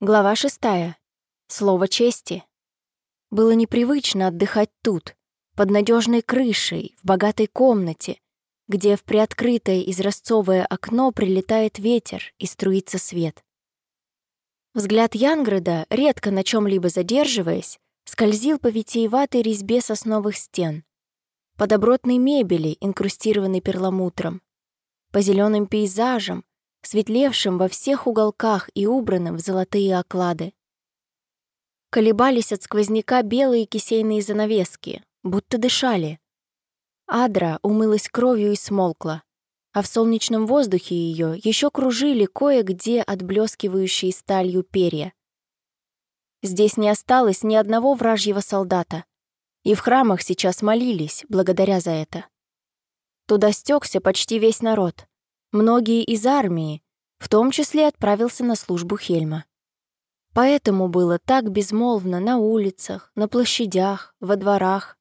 Глава шестая. Слово чести. Было непривычно отдыхать тут, под надежной крышей, в богатой комнате, где в приоткрытое изразцовое окно прилетает ветер и струится свет. Взгляд Янграда, редко на чем либо задерживаясь, скользил по витиеватой резьбе сосновых стен, по добротной мебели, инкрустированной перламутром, по зеленым пейзажам, светлевшим во всех уголках и убранным в золотые оклады. Колебались от сквозняка белые кисейные занавески, будто дышали. Адра умылась кровью и смолкла, а в солнечном воздухе ее еще кружили кое-где отблескивающие сталью перья. Здесь не осталось ни одного вражьего солдата, и в храмах сейчас молились благодаря за это. Туда стекся почти весь народ — Многие из армии, в том числе отправился на службу Хельма. Поэтому было так безмолвно на улицах, на площадях, во дворах.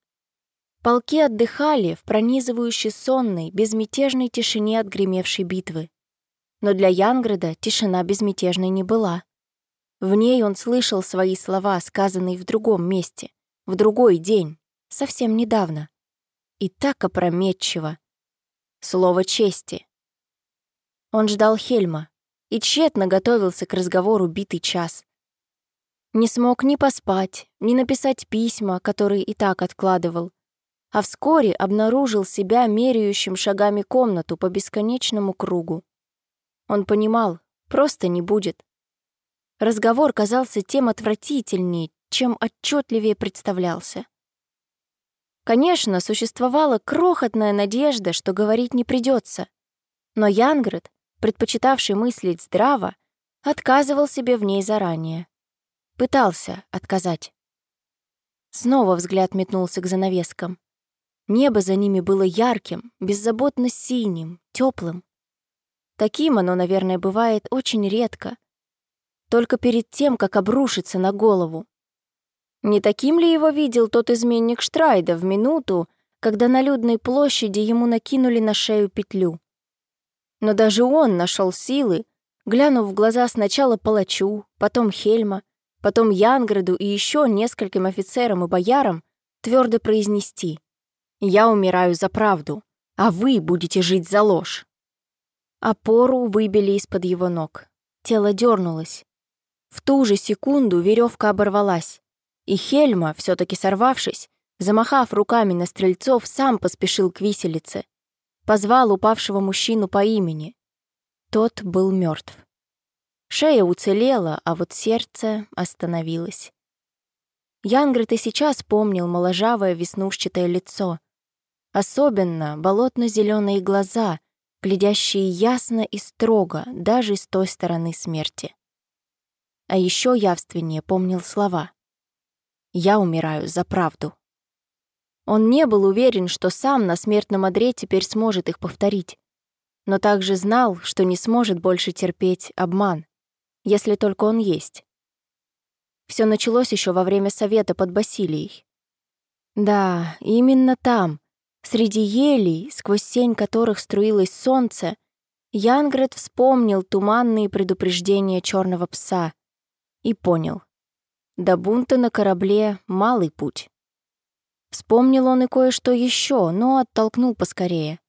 Полки отдыхали в пронизывающей сонной, безмятежной тишине от гремевшей битвы. Но для Янграда тишина безмятежной не была. В ней он слышал свои слова, сказанные в другом месте, в другой день, совсем недавно. И так опрометчиво. Слово чести. Он ждал Хельма и тщетно готовился к разговору битый час. Не смог ни поспать, ни написать письма, которые и так откладывал, а вскоре обнаружил себя меряющим шагами комнату по бесконечному кругу. Он понимал, просто не будет. Разговор казался тем отвратительнее, чем отчетливее представлялся. Конечно, существовала крохотная надежда, что говорить не придется, но Янград предпочитавший мыслить здраво, отказывал себе в ней заранее. Пытался отказать. Снова взгляд метнулся к занавескам. Небо за ними было ярким, беззаботно синим, теплым. Таким оно, наверное, бывает очень редко. Только перед тем, как обрушиться на голову. Не таким ли его видел тот изменник Штрайда в минуту, когда на людной площади ему накинули на шею петлю? Но даже он нашел силы, глянув в глаза сначала палачу, потом Хельма, потом Янграду и еще нескольким офицерам и боярам, твердо произнести «Я умираю за правду, а вы будете жить за ложь». Опору выбили из-под его ног. Тело дернулось. В ту же секунду веревка оборвалась, и Хельма, все таки сорвавшись, замахав руками на стрельцов, сам поспешил к виселице. Позвал упавшего мужчину по имени. Тот был мертв. Шея уцелела, а вот сердце остановилось. Янгрет и сейчас помнил моложавое веснушчатое лицо. Особенно болотно-зеленые глаза, глядящие ясно и строго даже с той стороны смерти. А еще явственнее помнил слова. «Я умираю за правду». Он не был уверен, что сам на смертном одре теперь сможет их повторить. Но также знал, что не сможет больше терпеть обман, если только он есть. Все началось еще во время совета под Басилией. Да, именно там, среди елей, сквозь сень которых струилось солнце, Янгрет вспомнил туманные предупреждения черного пса и понял. До бунта на корабле малый путь. Вспомнил он и кое-что еще, но оттолкнул поскорее.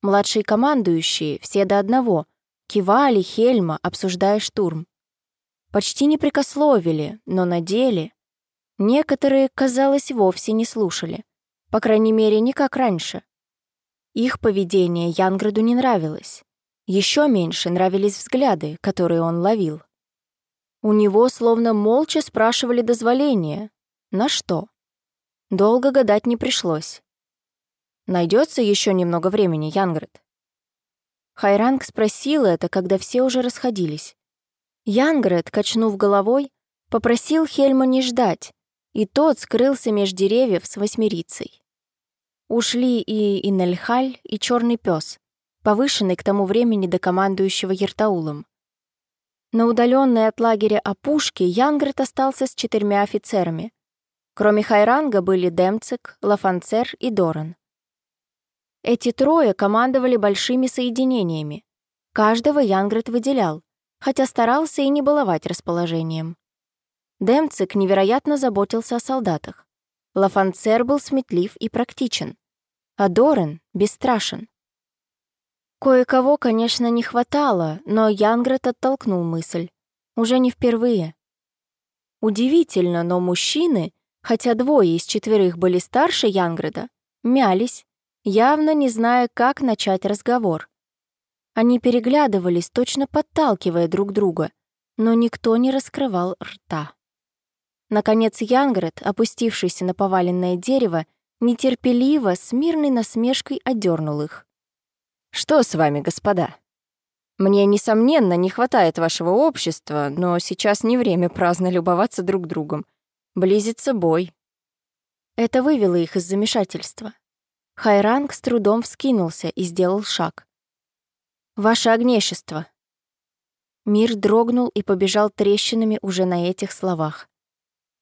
Младшие командующие, все до одного, кивали Хельма, обсуждая штурм. Почти не прикословили, но на деле... Некоторые, казалось, вовсе не слушали. По крайней мере, не как раньше. Их поведение Янграду не нравилось. Еще меньше нравились взгляды, которые он ловил. У него словно молча спрашивали дозволения. На что? Долго гадать не пришлось. Найдется еще немного времени, Янград? Хайранг спросил это, когда все уже расходились. Янград, качнув головой, попросил Хельма не ждать, и тот скрылся меж деревьев с восьмерицей. Ушли и Инельхаль, и черный пес, повышенный к тому времени до командующего Ертаулом. На удаленной от лагеря опушке Янград остался с четырьмя офицерами, Кроме Хайранга были Демцик, Лафанцер и Доран. Эти трое командовали большими соединениями. Каждого Янгрет выделял, хотя старался и не баловать расположением. Демцик невероятно заботился о солдатах. Лафанцер был сметлив и практичен, а Дорен — бесстрашен. Кое-кого, конечно, не хватало, но Янгрет оттолкнул мысль. Уже не впервые. Удивительно, но мужчины, хотя двое из четверых были старше Янгреда, мялись, явно не зная, как начать разговор. Они переглядывались, точно подталкивая друг друга, но никто не раскрывал рта. Наконец Янгрет, опустившийся на поваленное дерево, нетерпеливо, с мирной насмешкой одернул их. «Что с вами, господа? Мне, несомненно, не хватает вашего общества, но сейчас не время праздно любоваться друг другом. Близится бой». Это вывело их из замешательства. Хайранг с трудом вскинулся и сделал шаг. «Ваше огнещество!» Мир дрогнул и побежал трещинами уже на этих словах.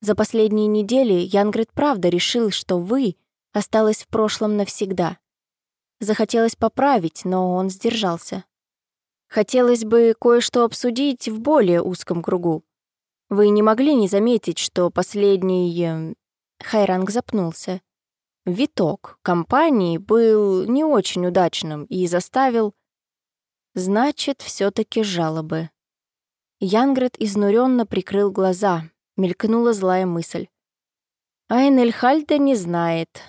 За последние недели Янгрид правда решил, что «вы» осталось в прошлом навсегда. Захотелось поправить, но он сдержался. Хотелось бы кое-что обсудить в более узком кругу. Вы не могли не заметить, что последний... Э, Хайранг запнулся. Виток компании был не очень удачным и заставил... Значит, все таки жалобы. Янгрет изнуренно прикрыл глаза, мелькнула злая мысль. Айнельхальда не знает.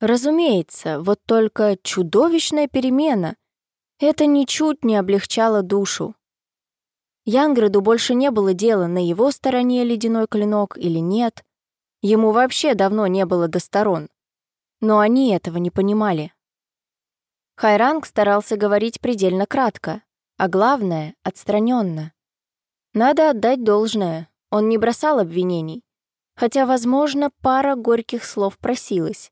Разумеется, вот только чудовищная перемена. Это ничуть не облегчало душу. Янграду больше не было дела, на его стороне ледяной клинок или нет. Ему вообще давно не было до сторон. Но они этого не понимали. Хайранг старался говорить предельно кратко, а главное — отстраненно. Надо отдать должное, он не бросал обвинений, хотя, возможно, пара горьких слов просилась.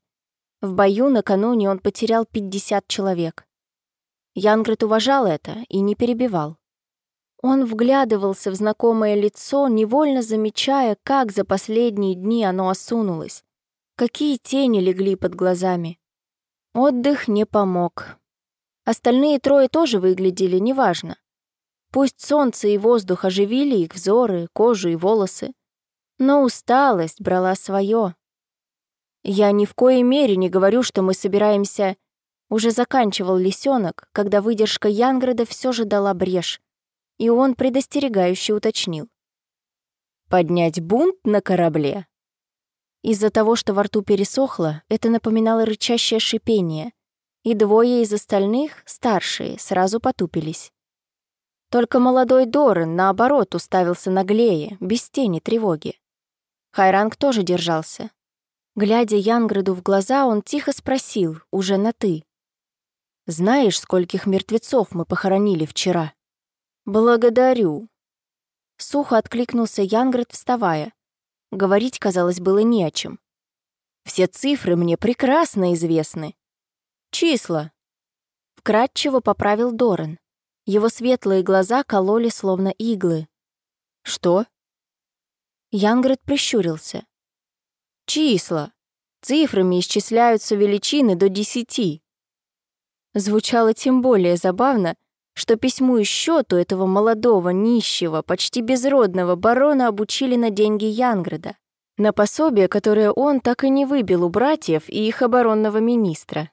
В бою накануне он потерял 50 человек. Янгрет уважал это и не перебивал. Он вглядывался в знакомое лицо, невольно замечая, как за последние дни оно осунулось, какие тени легли под глазами. Отдых не помог. Остальные трое тоже выглядели неважно. Пусть солнце и воздух оживили их взоры, кожу и волосы, но усталость брала свое. Я ни в коей мере не говорю, что мы собираемся... Уже заканчивал лисенок, когда выдержка Янграда все же дала брешь, и он предостерегающе уточнил. «Поднять бунт на корабле?» Из-за того, что во рту пересохло, это напоминало рычащее шипение, и двое из остальных, старшие, сразу потупились. Только молодой Дорен, наоборот, уставился наглее, без тени тревоги. Хайранг тоже держался, Глядя Янграду в глаза, он тихо спросил, уже на «ты». «Знаешь, скольких мертвецов мы похоронили вчера?» «Благодарю». Сухо откликнулся Янград, вставая. Говорить, казалось, было не о чем. «Все цифры мне прекрасно известны». «Числа». Вкратчиво поправил Доран. Его светлые глаза кололи, словно иглы. «Что?» Янград прищурился. Числа. Цифрами исчисляются величины до десяти. Звучало тем более забавно, что письму и счету этого молодого, нищего, почти безродного барона обучили на деньги Янграда, на пособие, которое он так и не выбил у братьев и их оборонного министра.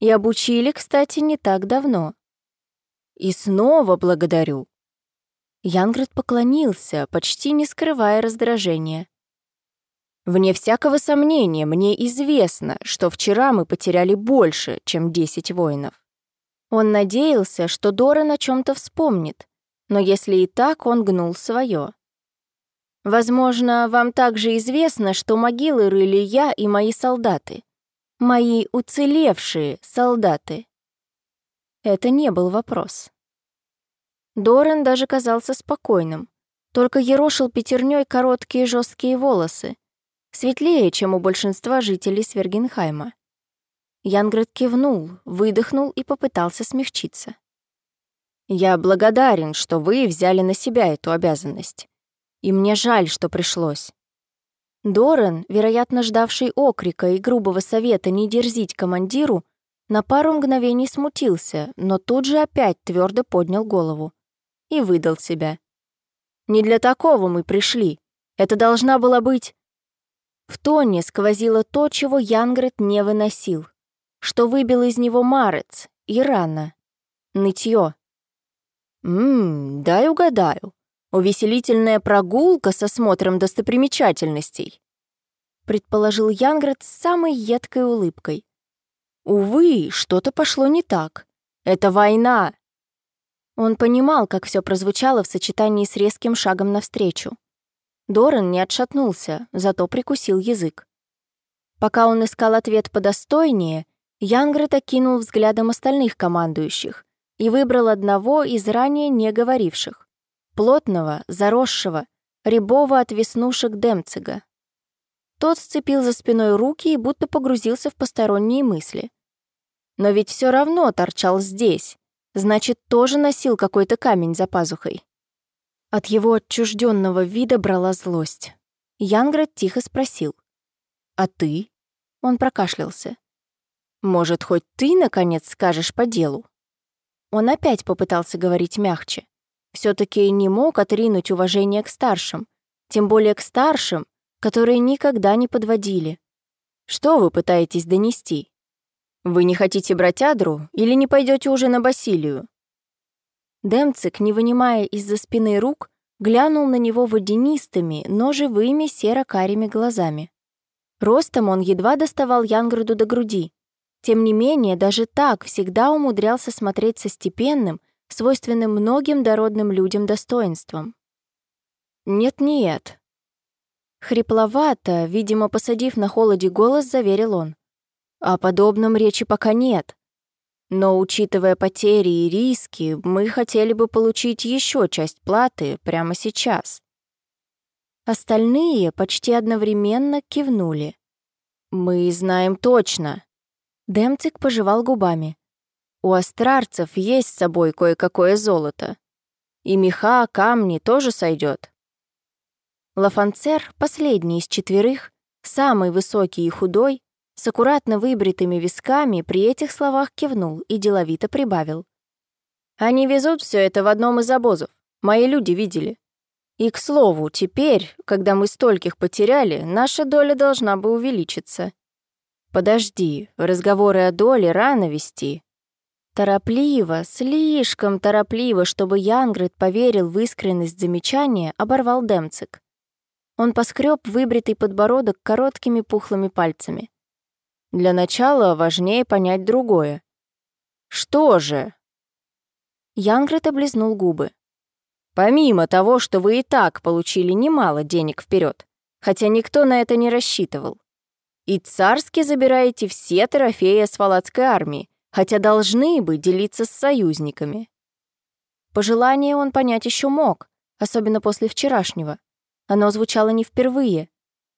И обучили, кстати, не так давно. И снова благодарю. Янград поклонился, почти не скрывая раздражения. Вне всякого сомнения, мне известно, что вчера мы потеряли больше, чем 10 воинов. Он надеялся, что Дора на чем-то вспомнит, но если и так, он гнул свое. Возможно, вам также известно, что могилы рыли я и мои солдаты. Мои уцелевшие солдаты. Это не был вопрос. Доран даже казался спокойным, только ерошил пятерней короткие жесткие волосы, светлее, чем у большинства жителей Свергенхайма. Янград кивнул, выдохнул и попытался смягчиться. «Я благодарен, что вы взяли на себя эту обязанность. И мне жаль, что пришлось». Доран, вероятно, ждавший окрика и грубого совета не дерзить командиру, на пару мгновений смутился, но тут же опять твердо поднял голову. и выдал себя. «Не для такого мы пришли. Это должна была быть...» В тоне сквозило то, чего Янгрет не выносил, что выбил из него Марец и рано. Нытье. «Ммм, дай угадаю. Увеселительная прогулка со смотром достопримечательностей», предположил Янгрет с самой едкой улыбкой. «Увы, что-то пошло не так. Это война!» Он понимал, как все прозвучало в сочетании с резким шагом навстречу. Доран не отшатнулся, зато прикусил язык. Пока он искал ответ подостойнее, Янгрет окинул взглядом остальных командующих и выбрал одного из ранее не говоривших. Плотного, заросшего, рябого от веснушек Демцига. Тот сцепил за спиной руки и будто погрузился в посторонние мысли. Но ведь все равно торчал здесь, значит, тоже носил какой-то камень за пазухой. От его отчужденного вида брала злость. Янград тихо спросил. «А ты?» Он прокашлялся. «Может, хоть ты, наконец, скажешь по делу?» Он опять попытался говорить мягче. все таки не мог отринуть уважение к старшим, тем более к старшим, которые никогда не подводили. Что вы пытаетесь донести? Вы не хотите брать Адру или не пойдете уже на Басилию? Демцик, не вынимая из-за спины рук, глянул на него водянистыми, но живыми серо-карими глазами. Ростом он едва доставал Янграду до груди. Тем не менее, даже так всегда умудрялся смотреть со степенным, свойственным многим дородным людям достоинством. «Нет-нет», Хрипловато, видимо, посадив на холоде голос, заверил он. О подобном речи пока нет. Но, учитывая потери и риски, мы хотели бы получить еще часть платы прямо сейчас. Остальные почти одновременно кивнули. «Мы знаем точно». Демцик пожевал губами. «У астрарцев есть с собой кое-какое золото. И меха, камни тоже сойдет. Лафанцер, последний из четверых, самый высокий и худой, с аккуратно выбритыми висками, при этих словах кивнул и деловито прибавил. «Они везут все это в одном из обозов. Мои люди видели. И, к слову, теперь, когда мы стольких потеряли, наша доля должна бы увеличиться. Подожди, разговоры о доле рано вести». Торопливо, слишком торопливо, чтобы Янгрид поверил в искренность замечания, оборвал Демцик. Он поскреб выбритый подбородок короткими пухлыми пальцами. Для начала важнее понять другое. «Что же?» Янгрет облизнул губы. «Помимо того, что вы и так получили немало денег вперед, хотя никто на это не рассчитывал, и царски забираете все трофеи асфалатской армии, хотя должны бы делиться с союзниками». Пожелание он понять еще мог, особенно после вчерашнего. Оно звучало не впервые,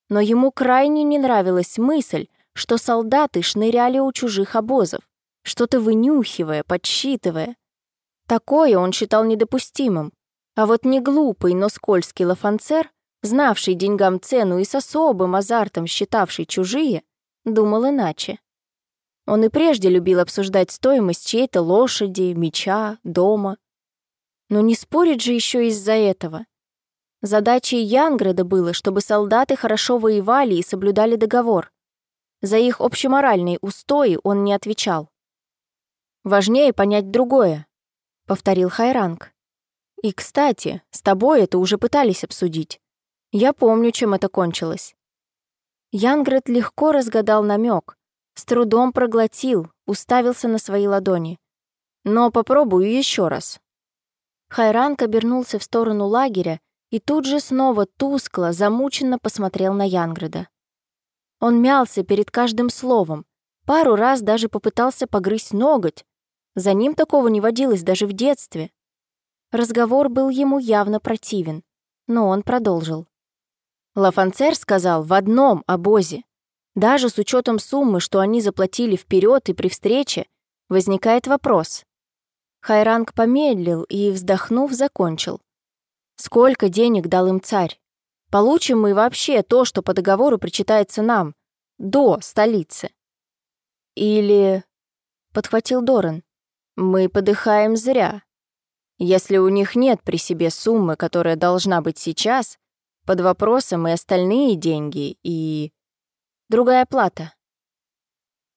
но ему крайне не нравилась мысль, что солдаты шныряли у чужих обозов, что-то вынюхивая, подсчитывая. Такое он считал недопустимым. А вот не глупый, но скользкий лафанцер, знавший деньгам цену и с особым азартом считавший чужие, думал иначе. Он и прежде любил обсуждать стоимость чьей-то лошади, меча, дома. Но не спорить же еще из-за этого. Задачей Янграда было, чтобы солдаты хорошо воевали и соблюдали договор. За их общеморальные устои он не отвечал. «Важнее понять другое», — повторил Хайранг. «И, кстати, с тобой это уже пытались обсудить. Я помню, чем это кончилось». Янград легко разгадал намек, с трудом проглотил, уставился на свои ладони. «Но попробую еще раз». Хайранг обернулся в сторону лагеря и тут же снова тускло, замученно посмотрел на Янграда. Он мялся перед каждым словом, пару раз даже попытался погрызть ноготь. За ним такого не водилось даже в детстве. Разговор был ему явно противен, но он продолжил. Лафанцер сказал в одном обозе. Даже с учетом суммы, что они заплатили вперед и при встрече, возникает вопрос. Хайранг помедлил и, вздохнув, закончил. Сколько денег дал им царь? Получим мы вообще то, что по договору причитается нам, до столицы? Или... Подхватил Доран. Мы подыхаем зря. Если у них нет при себе суммы, которая должна быть сейчас, под вопросом и остальные деньги, и... Другая плата.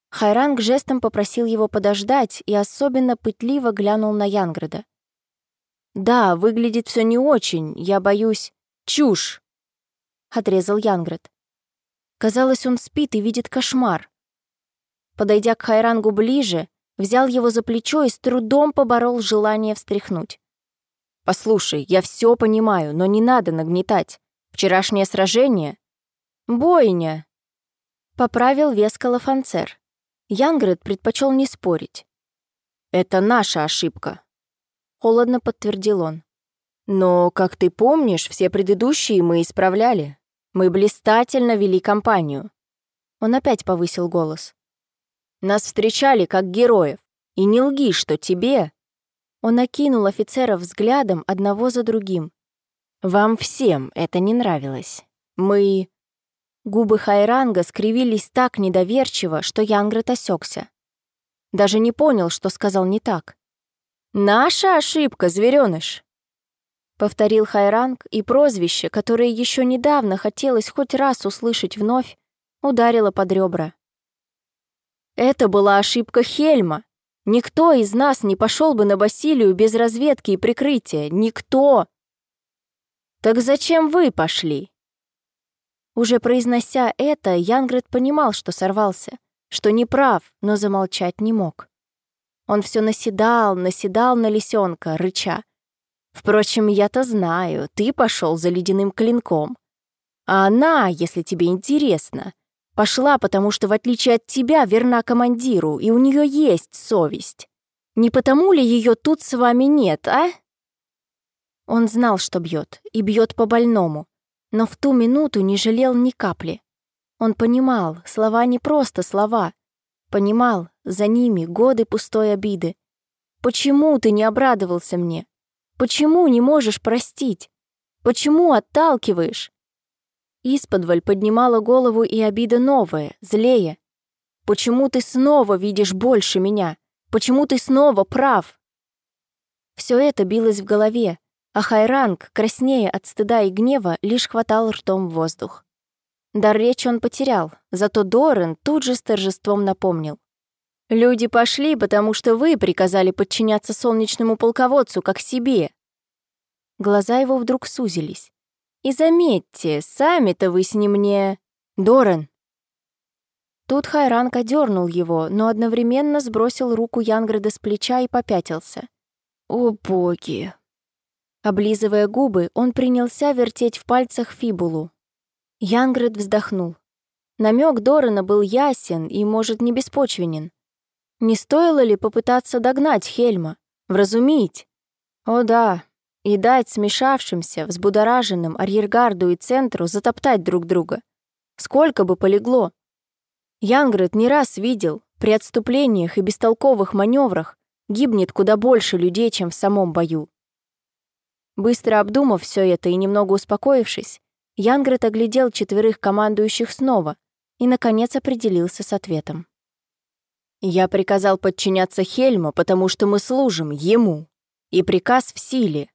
Хайранг жестом попросил его подождать и особенно пытливо глянул на Янграда. «Да, выглядит все не очень, я боюсь...» «Чушь!» — отрезал Янград. Казалось, он спит и видит кошмар. Подойдя к Хайрангу ближе, взял его за плечо и с трудом поборол желание встряхнуть. «Послушай, я все понимаю, но не надо нагнетать. Вчерашнее сражение...» «Бойня!» — поправил веско Лафанцер. Янгрид предпочел не спорить. «Это наша ошибка», — холодно подтвердил он. «Но, как ты помнишь, все предыдущие мы исправляли. Мы блистательно вели кампанию». Он опять повысил голос. «Нас встречали как героев. И не лги, что тебе...» Он окинул офицеров взглядом одного за другим. «Вам всем это не нравилось. Мы...» Губы Хайранга скривились так недоверчиво, что Янгрет осекся. Даже не понял, что сказал не так. «Наша ошибка, зверёныш!» Повторил Хайранг, и прозвище, которое еще недавно хотелось хоть раз услышать вновь, ударило под ребра. «Это была ошибка Хельма. Никто из нас не пошел бы на Басилию без разведки и прикрытия. Никто!» «Так зачем вы пошли?» Уже произнося это, Янгрет понимал, что сорвался, что не прав, но замолчать не мог. Он все наседал, наседал на лисенка, рыча. «Впрочем, я-то знаю, ты пошел за ледяным клинком. А она, если тебе интересно, пошла, потому что, в отличие от тебя, верна командиру, и у нее есть совесть. Не потому ли ее тут с вами нет, а?» Он знал, что бьет, и бьет по больному, но в ту минуту не жалел ни капли. Он понимал, слова не просто слова. Понимал, за ними годы пустой обиды. Почему ты не обрадовался мне? Почему не можешь простить? Почему отталкиваешь? Исподволь поднимала голову и обида новая, злее. Почему ты снова видишь больше меня? Почему ты снова прав? Все это билось в голове, а Хайранг, краснея от стыда и гнева, лишь хватал ртом воздух. Дар речи он потерял, зато Дорен тут же с торжеством напомнил. «Люди пошли, потому что вы приказали подчиняться солнечному полководцу, как себе». Глаза его вдруг сузились. «И заметьте, сами-то вы с ним не...» «Дорен!» Тут Хайранг одернул его, но одновременно сбросил руку Янграда с плеча и попятился. «О боги!» Облизывая губы, он принялся вертеть в пальцах фибулу. Янгрид вздохнул. Намек Дорана был ясен и, может, не беспочвенен. Не стоило ли попытаться догнать Хельма, вразумить? О да, и дать смешавшимся, взбудораженным арьергарду и центру затоптать друг друга. Сколько бы полегло. Янгрид не раз видел, при отступлениях и бестолковых маневрах гибнет куда больше людей, чем в самом бою. Быстро обдумав все это и немного успокоившись, Янгрет оглядел четверых командующих снова и, наконец, определился с ответом. «Я приказал подчиняться Хельму, потому что мы служим ему, и приказ в силе».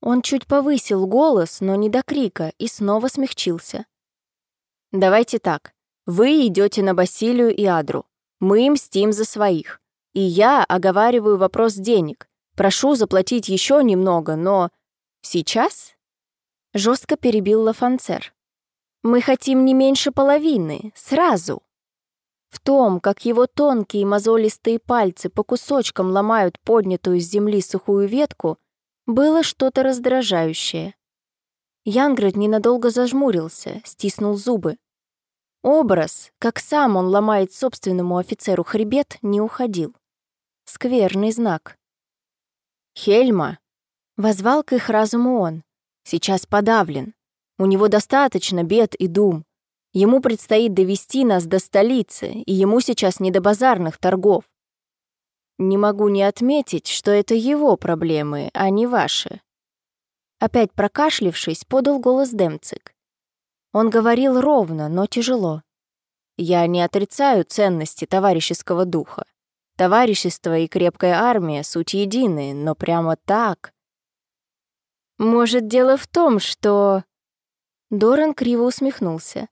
Он чуть повысил голос, но не до крика, и снова смягчился. «Давайте так. Вы идете на Басилию и Адру. Мы мстим за своих. И я оговариваю вопрос денег. Прошу заплатить еще немного, но... Сейчас?» Жестко перебил Лафанцер. «Мы хотим не меньше половины, сразу». В том, как его тонкие мозолистые пальцы по кусочкам ломают поднятую с земли сухую ветку, было что-то раздражающее. Янград ненадолго зажмурился, стиснул зубы. Образ, как сам он ломает собственному офицеру хребет, не уходил. Скверный знак. «Хельма!» — возвал к их разуму он. «Сейчас подавлен. У него достаточно бед и дум. Ему предстоит довести нас до столицы, и ему сейчас не до базарных торгов. Не могу не отметить, что это его проблемы, а не ваши». Опять прокашлившись, подал голос Демцик. Он говорил ровно, но тяжело. «Я не отрицаю ценности товарищеского духа. Товарищество и крепкая армия — суть едины, но прямо так. Может, дело в том, что... Доран криво усмехнулся.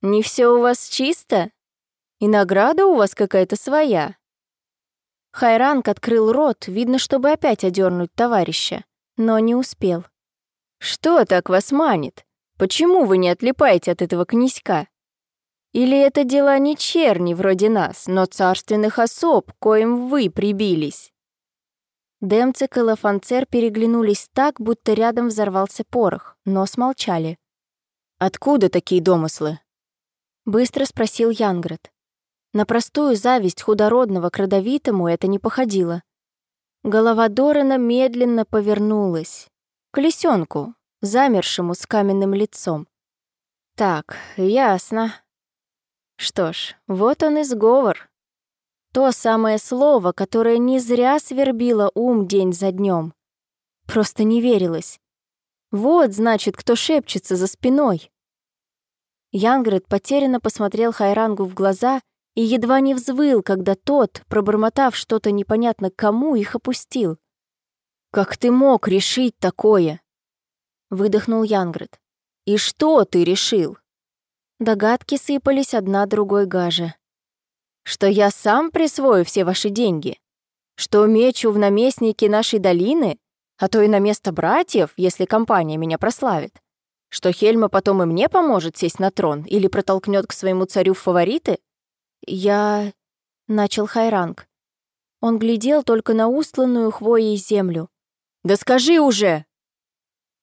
«Не все у вас чисто? И награда у вас какая-то своя?» Хайранг открыл рот, видно, чтобы опять одернуть товарища, но не успел. «Что так вас манит? Почему вы не отлипаете от этого князька? Или это дела не черни вроде нас, но царственных особ, коим вы прибились?» Демцик и Лафанцер переглянулись так, будто рядом взорвался порох, но смолчали. «Откуда такие домыслы?» Быстро спросил Янград. На простую зависть худородного к родовитому это не походило. Голова Дорана медленно повернулась. К лисенку, замершему с каменным лицом. «Так, ясно. Что ж, вот он и сговор. То самое слово, которое не зря свербило ум день за днем. Просто не верилось. Вот, значит, кто шепчется за спиной. Янгрет потерянно посмотрел Хайрангу в глаза и едва не взвыл, когда тот, пробормотав что-то непонятно кому, их опустил. «Как ты мог решить такое?» Выдохнул Янгрет. «И что ты решил?» Догадки сыпались одна другой гаже. «Что я сам присвою все ваши деньги? Что мечу в наместники нашей долины, а то и на место братьев, если компания меня прославит? Что Хельма потом и мне поможет сесть на трон или протолкнет к своему царю в фавориты? Я... Начал Хайранг. Он глядел только на устланную хвоей землю. «Да скажи уже!»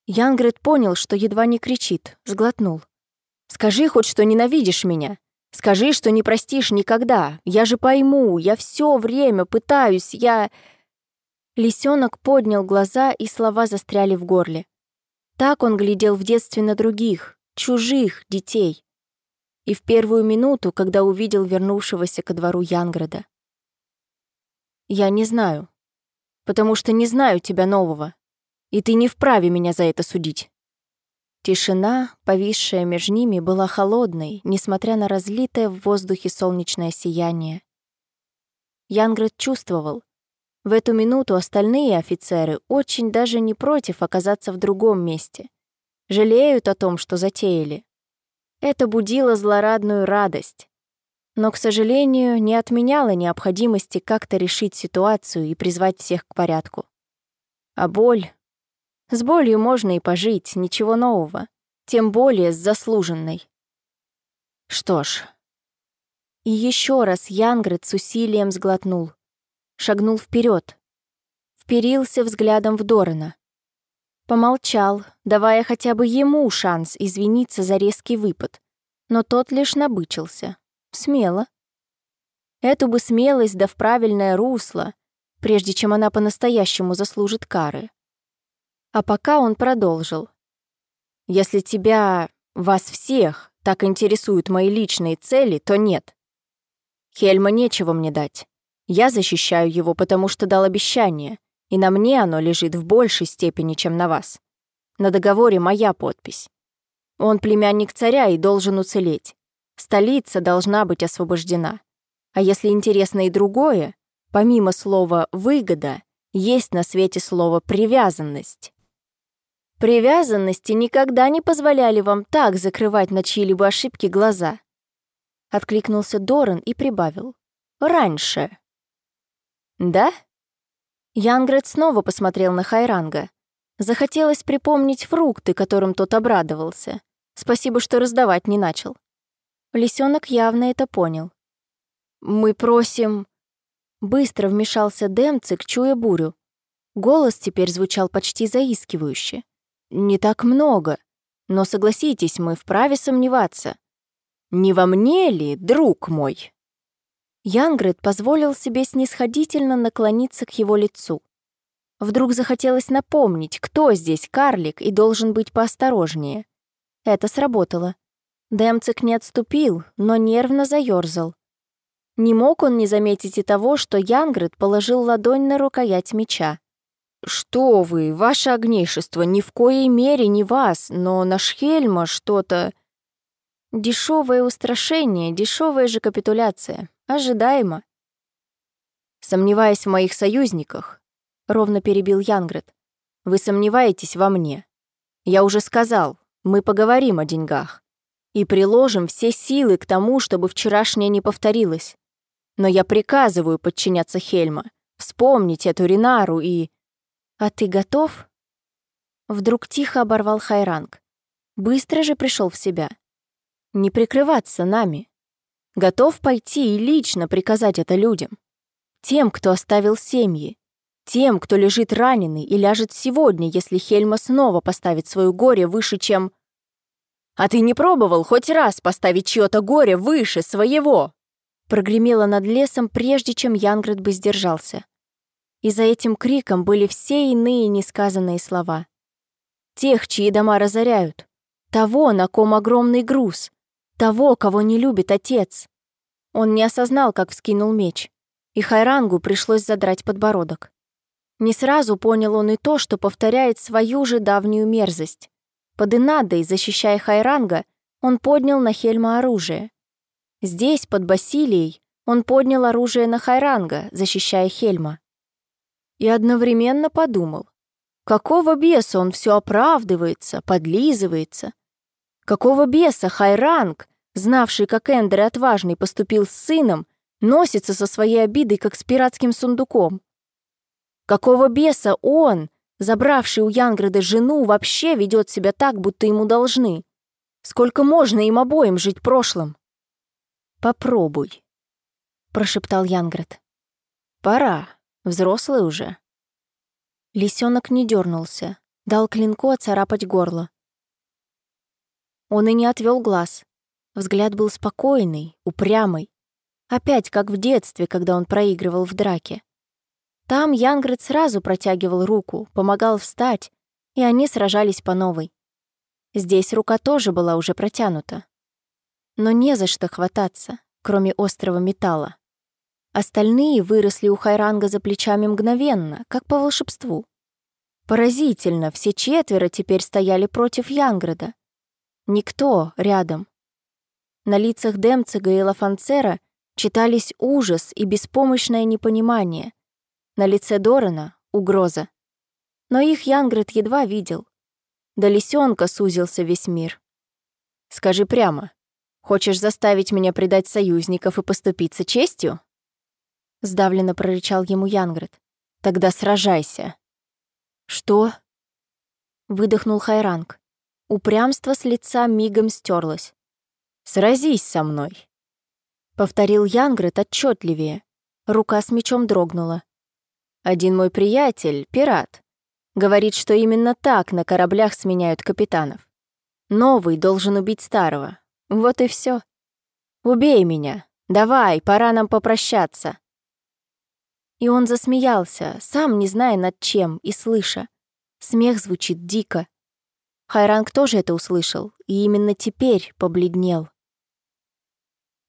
Янгрет понял, что едва не кричит, сглотнул. «Скажи хоть, что ненавидишь меня. Скажи, что не простишь никогда. Я же пойму, я все время пытаюсь, я...» Лисенок поднял глаза, и слова застряли в горле. Так он глядел в детстве на других, чужих детей. И в первую минуту, когда увидел вернувшегося ко двору Янграда. «Я не знаю, потому что не знаю тебя нового, и ты не вправе меня за это судить». Тишина, повисшая между ними, была холодной, несмотря на разлитое в воздухе солнечное сияние. Янград чувствовал, в эту минуту остальные офицеры очень даже не против оказаться в другом месте. Жалеют о том, что затеяли. Это будило злорадную радость. Но, к сожалению, не отменяло необходимости как-то решить ситуацию и призвать всех к порядку. А боль... С болью можно и пожить, ничего нового. Тем более с заслуженной. Что ж... И еще раз Янгрет с усилием сглотнул шагнул вперед, вперился взглядом в Дорана. Помолчал, давая хотя бы ему шанс извиниться за резкий выпад, но тот лишь набычился. Смело. Эту бы смелость да в правильное русло, прежде чем она по-настоящему заслужит кары. А пока он продолжил. «Если тебя, вас всех, так интересуют мои личные цели, то нет. Хельма нечего мне дать. Я защищаю его, потому что дал обещание, и на мне оно лежит в большей степени, чем на вас. На договоре моя подпись. Он племянник царя и должен уцелеть. Столица должна быть освобождена. А если интересно и другое, помимо слова «выгода», есть на свете слово «привязанность». Привязанности никогда не позволяли вам так закрывать на чьи-либо ошибки глаза. Откликнулся Доран и прибавил. Раньше. «Да?» Янгрет снова посмотрел на Хайранга. Захотелось припомнить фрукты, которым тот обрадовался. Спасибо, что раздавать не начал. Лисенок явно это понял. «Мы просим...» Быстро вмешался Демцик, чуя бурю. Голос теперь звучал почти заискивающе. «Не так много, но согласитесь, мы вправе сомневаться. Не во мне ли, друг мой?» Янгрид позволил себе снисходительно наклониться к его лицу. Вдруг захотелось напомнить, кто здесь карлик и должен быть поосторожнее. Это сработало. Демцик не отступил, но нервно заёрзал. Не мог он не заметить и того, что Янгрид положил ладонь на рукоять меча. «Что вы, ваше огнейшество, ни в коей мере не вас, но наш Хельма что-то...» Дешевое устрашение, дешевая же капитуляция. Ожидаемо. Сомневаясь в моих союзниках, ровно перебил Янгрет, вы сомневаетесь во мне. Я уже сказал, мы поговорим о деньгах. И приложим все силы к тому, чтобы вчерашнее не повторилось. Но я приказываю подчиняться Хельма, вспомнить эту Ринару и... А ты готов? Вдруг тихо оборвал Хайранг. Быстро же пришел в себя. Не прикрываться нами. Готов пойти и лично приказать это людям. Тем, кто оставил семьи. Тем, кто лежит раненый и ляжет сегодня, если Хельма снова поставит свое горе выше, чем... «А ты не пробовал хоть раз поставить чье-то горе выше своего?» Прогремело над лесом, прежде чем Янград бы сдержался. И за этим криком были все иные несказанные слова. Тех, чьи дома разоряют. Того, на ком огромный груз. Того, кого не любит отец. Он не осознал, как вскинул меч. И Хайрангу пришлось задрать подбородок. Не сразу понял он и то, что повторяет свою же давнюю мерзость. Под Инадой, защищая Хайранга, он поднял на Хельма оружие. Здесь, под Басилией, он поднял оружие на Хайранга, защищая Хельма. И одновременно подумал, какого беса он все оправдывается, подлизывается. Какого беса Хайранг, знавший, как Эндер отважный поступил с сыном, носится со своей обидой, как с пиратским сундуком? Какого беса он, забравший у Янграда жену, вообще ведет себя так, будто ему должны? Сколько можно им обоим жить прошлым? «Попробуй», — прошептал Янград. «Пора, взрослый уже». Лисенок не дернулся, дал клинку оцарапать горло. Он и не отвел глаз. Взгляд был спокойный, упрямый. Опять как в детстве, когда он проигрывал в драке. Там Янград сразу протягивал руку, помогал встать, и они сражались по новой. Здесь рука тоже была уже протянута. Но не за что хвататься, кроме острого металла. Остальные выросли у Хайранга за плечами мгновенно, как по волшебству. Поразительно, все четверо теперь стояли против Янграда. Никто рядом. На лицах Демцига и Лафанцера читались ужас и беспомощное непонимание. На лице Дорана — угроза. Но их Янград едва видел. До лисенка сузился весь мир. «Скажи прямо, хочешь заставить меня предать союзников и поступиться честью?» Сдавленно прорычал ему Янград. «Тогда сражайся». «Что?» Выдохнул Хайранг. Упрямство с лица мигом стерлось. «Сразись со мной!» Повторил Янгрет отчетливее. Рука с мечом дрогнула. «Один мой приятель, пират, говорит, что именно так на кораблях сменяют капитанов. Новый должен убить старого. Вот и все. Убей меня. Давай, пора нам попрощаться». И он засмеялся, сам не зная над чем и слыша. Смех звучит дико. Хайранг тоже это услышал, и именно теперь побледнел.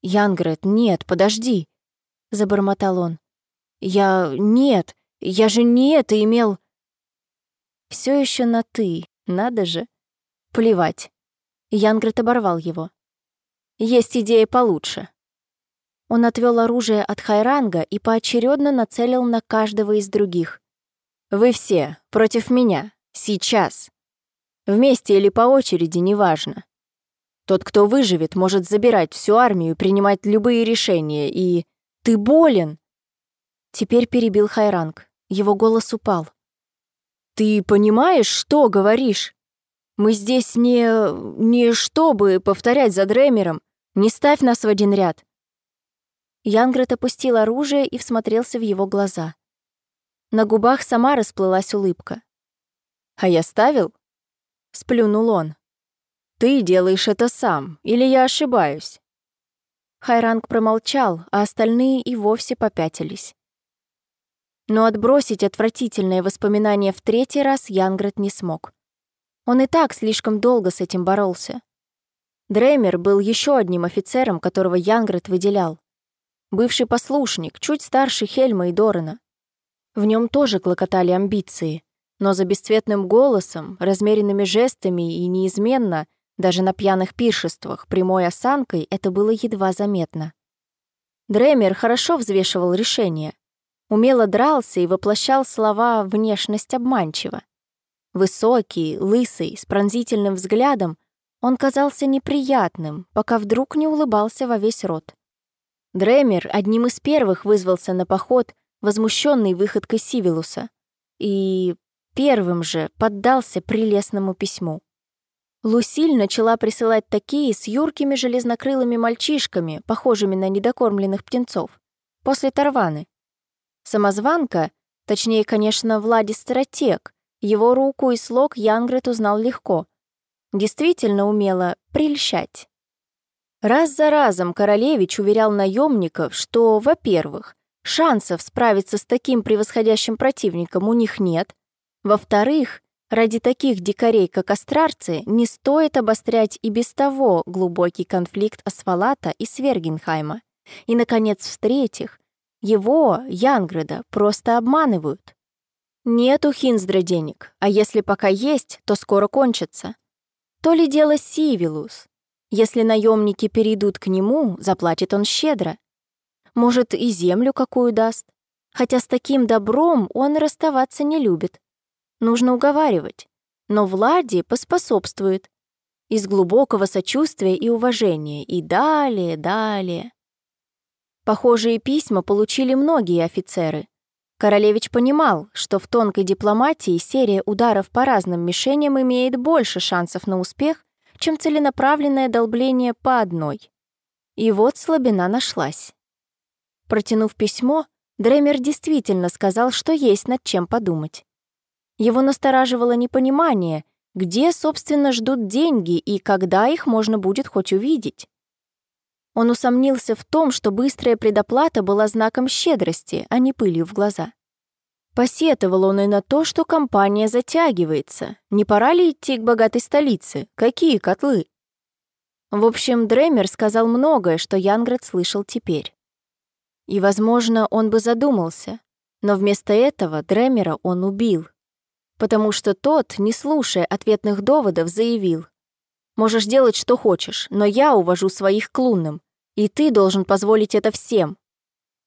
«Янгрет, нет, подожди!» — забормотал он. «Я... нет, я же не это имел...» Все еще на «ты», надо же. Плевать. Янгрет оборвал его. «Есть идея получше». Он отвел оружие от Хайранга и поочередно нацелил на каждого из других. «Вы все против меня, сейчас!» Вместе или по очереди, неважно. Тот, кто выживет, может забирать всю армию, принимать любые решения, и... Ты болен!» Теперь перебил Хайранг. Его голос упал. «Ты понимаешь, что говоришь? Мы здесь не... не чтобы повторять за Дремером. Не ставь нас в один ряд». Янгрет опустил оружие и всмотрелся в его глаза. На губах сама расплылась улыбка. «А я ставил?» Сплюнул он. «Ты делаешь это сам, или я ошибаюсь?» Хайранг промолчал, а остальные и вовсе попятились. Но отбросить отвратительные воспоминания в третий раз Янград не смог. Он и так слишком долго с этим боролся. Дреймер был еще одним офицером, которого Янград выделял. Бывший послушник, чуть старше Хельма и Дорана. В нем тоже клокотали амбиции, но за бесцветным голосом, размеренными жестами и неизменно, даже на пьяных пиршествах, прямой осанкой это было едва заметно. Дремер хорошо взвешивал решения. умело дрался и воплощал слова «внешность обманчива». Высокий, лысый, с пронзительным взглядом, он казался неприятным, пока вдруг не улыбался во весь рот. Дремер одним из первых вызвался на поход, возмущенный выходкой Сивилуса, и первым же поддался прелестному письму. Лусиль начала присылать такие с юркими железнокрылыми мальчишками, похожими на недокормленных птенцов, после Тарваны. Самозванка, точнее, конечно, Влади Стратег, его руку и слог Янгрет узнал легко. Действительно умела прельщать. Раз за разом королевич уверял наемников, что, во-первых, шансов справиться с таким превосходящим противником у них нет, во-вторых, Ради таких дикарей, как астрарцы, не стоит обострять и без того глубокий конфликт Асфалата и Свергенхайма. И, наконец, в-третьих, его, Янграда, просто обманывают. Нет у Хинздра денег, а если пока есть, то скоро кончится. То ли дело Сивилус. Если наемники перейдут к нему, заплатит он щедро. Может, и землю какую даст. Хотя с таким добром он расставаться не любит. Нужно уговаривать. Но Влади поспособствует. Из глубокого сочувствия и уважения. И далее, далее. Похожие письма получили многие офицеры. Королевич понимал, что в тонкой дипломатии серия ударов по разным мишеням имеет больше шансов на успех, чем целенаправленное долбление по одной. И вот слабина нашлась. Протянув письмо, Дремер действительно сказал, что есть над чем подумать. Его настораживало непонимание, где, собственно, ждут деньги и когда их можно будет хоть увидеть. Он усомнился в том, что быстрая предоплата была знаком щедрости, а не пылью в глаза. Посетовал он и на то, что компания затягивается. Не пора ли идти к богатой столице? Какие котлы? В общем, Дремер сказал многое, что Янград слышал теперь. И, возможно, он бы задумался, но вместо этого Дремера он убил потому что тот, не слушая ответных доводов, заявил. «Можешь делать, что хочешь, но я увожу своих к лунным, и ты должен позволить это всем.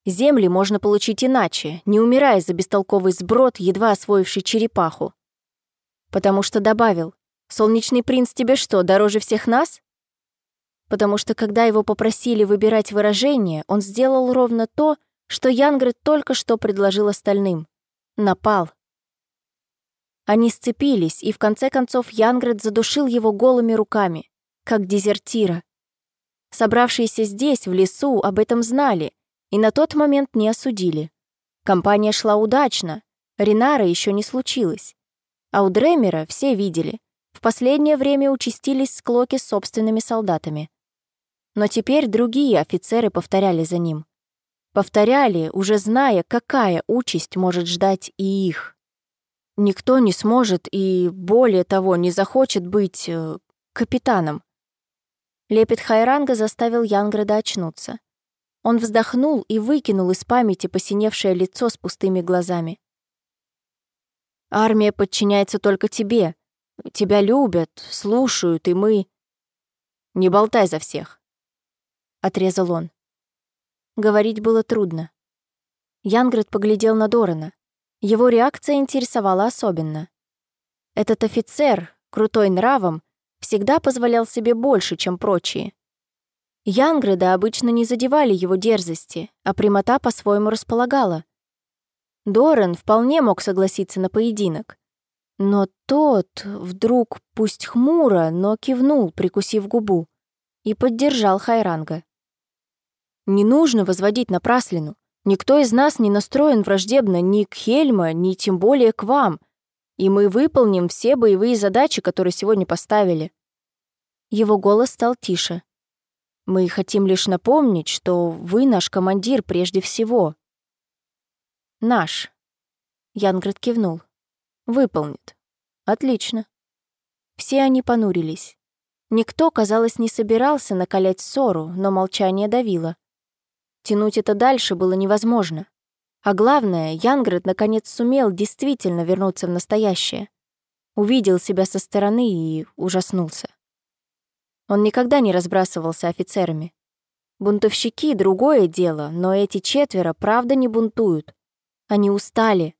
Земли можно получить иначе, не умирая за бестолковый сброд, едва освоивший черепаху». Потому что добавил, «Солнечный принц тебе что, дороже всех нас?» Потому что когда его попросили выбирать выражение, он сделал ровно то, что Янгрет только что предложил остальным. Напал. Они сцепились, и в конце концов Янград задушил его голыми руками, как дезертира. Собравшиеся здесь, в лесу, об этом знали и на тот момент не осудили. Компания шла удачно, Ринара еще не случилось. А у Дремера все видели. В последнее время участились склоки с собственными солдатами. Но теперь другие офицеры повторяли за ним. Повторяли, уже зная, какая участь может ждать и их. Никто не сможет и, более того, не захочет быть э, капитаном. Лепет Хайранга заставил Янграда очнуться. Он вздохнул и выкинул из памяти посиневшее лицо с пустыми глазами. «Армия подчиняется только тебе. Тебя любят, слушают, и мы...» «Не болтай за всех», — отрезал он. Говорить было трудно. Янград поглядел на Дорана. Его реакция интересовала особенно. Этот офицер, крутой нравом, всегда позволял себе больше, чем прочие. Янгреда обычно не задевали его дерзости, а прямота по-своему располагала. Доран вполне мог согласиться на поединок. Но тот вдруг, пусть хмуро, но кивнул, прикусив губу, и поддержал Хайранга. «Не нужно возводить напраслину. Никто из нас не настроен враждебно ни к Хельма, ни тем более к вам, и мы выполним все боевые задачи, которые сегодня поставили». Его голос стал тише. «Мы хотим лишь напомнить, что вы наш командир прежде всего». «Наш», — Янград кивнул. «Выполнит. Отлично». Все они понурились. Никто, казалось, не собирался накалять ссору, но молчание давило. Тянуть это дальше было невозможно. А главное, Янград наконец сумел действительно вернуться в настоящее. Увидел себя со стороны и ужаснулся. Он никогда не разбрасывался офицерами. Бунтовщики — другое дело, но эти четверо правда не бунтуют. Они устали,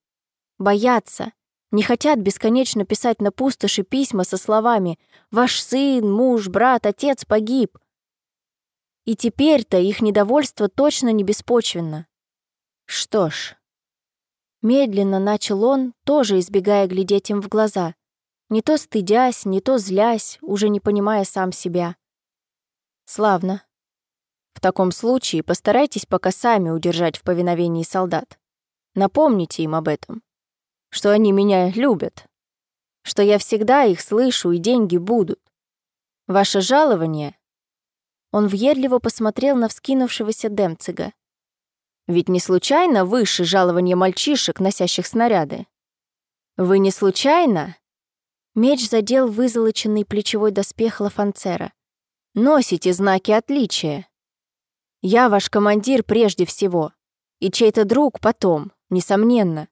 боятся, не хотят бесконечно писать на пустоши письма со словами «Ваш сын, муж, брат, отец погиб». И теперь-то их недовольство точно не беспочвенно. Что ж, медленно начал он, тоже избегая глядеть им в глаза, не то стыдясь, не то злясь, уже не понимая сам себя. Славно. В таком случае постарайтесь пока сами удержать в повиновении солдат. Напомните им об этом. Что они меня любят. Что я всегда их слышу и деньги будут. Ваше жалование... Он въедливо посмотрел на вскинувшегося Демцига. Ведь не случайно выше жалования мальчишек, носящих снаряды. Вы не случайно? Меч задел вызолоченный плечевой доспех Лафанцера. Носите знаки отличия. Я ваш командир прежде всего, и чей-то друг потом, несомненно.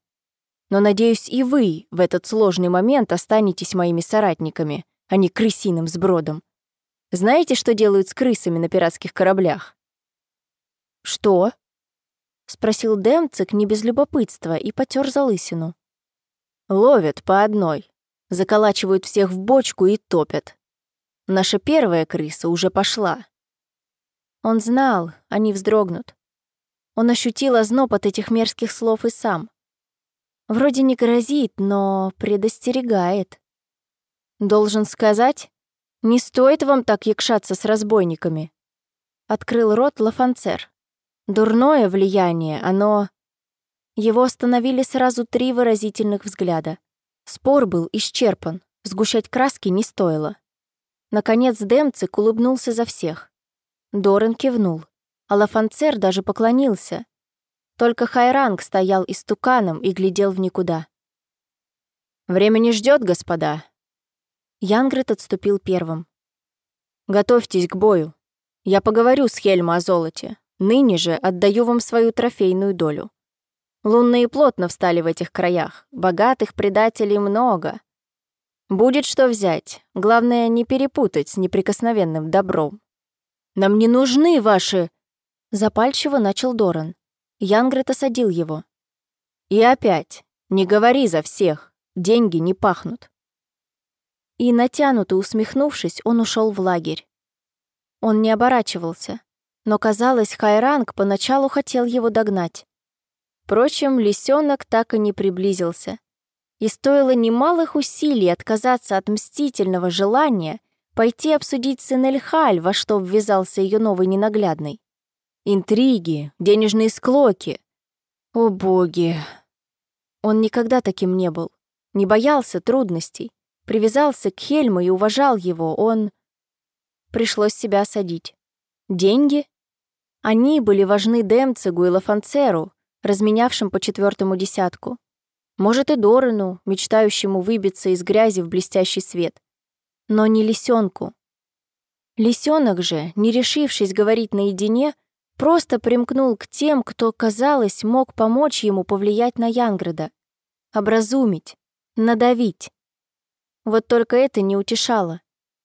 Но, надеюсь, и вы в этот сложный момент останетесь моими соратниками, а не крысиным сбродом. Знаете, что делают с крысами на пиратских кораблях? «Что?» — спросил Демцик не без любопытства и потер залысину. «Ловят по одной, заколачивают всех в бочку и топят. Наша первая крыса уже пошла». Он знал, они вздрогнут. Он ощутил озноб от этих мерзких слов и сам. Вроде не грозит, но предостерегает. Должен сказать, не стоит вам так якшаться с разбойниками. Открыл рот Лафанцер. Дурное влияние, оно... Его остановили сразу три выразительных взгляда. Спор был исчерпан, сгущать краски не стоило. Наконец Демцик улыбнулся за всех. Дорен кивнул а Лафанцер даже поклонился. Только Хайранг стоял истуканом и глядел в никуда. «Время не ждет, господа!» Янгрет отступил первым. «Готовьтесь к бою. Я поговорю с Хельма о золоте. Ныне же отдаю вам свою трофейную долю. Лунные плотно встали в этих краях. Богатых предателей много. Будет что взять. Главное, не перепутать с неприкосновенным добром. Нам не нужны ваши Запальчиво начал Доран. Янгрет осадил его. «И опять, не говори за всех, деньги не пахнут». И, натянуто усмехнувшись, он ушел в лагерь. Он не оборачивался, но, казалось, Хайранг поначалу хотел его догнать. Впрочем, лисенок так и не приблизился. И стоило немалых усилий отказаться от мстительного желания пойти обсудить с Энельхаль, во что ввязался ее новый ненаглядный. Интриги, денежные склоки. О боги! Он никогда таким не был. Не боялся трудностей. Привязался к Хельму и уважал его. Он... Пришлось себя осадить. Деньги? Они были важны Демцегу и Лафанцеру, разменявшим по четвертому десятку. Может, и Дорану, мечтающему выбиться из грязи в блестящий свет. Но не лисенку. Лисенок же, не решившись говорить наедине, Просто примкнул к тем, кто, казалось, мог помочь ему повлиять на Янграда, образумить, надавить. Вот только это не утешало.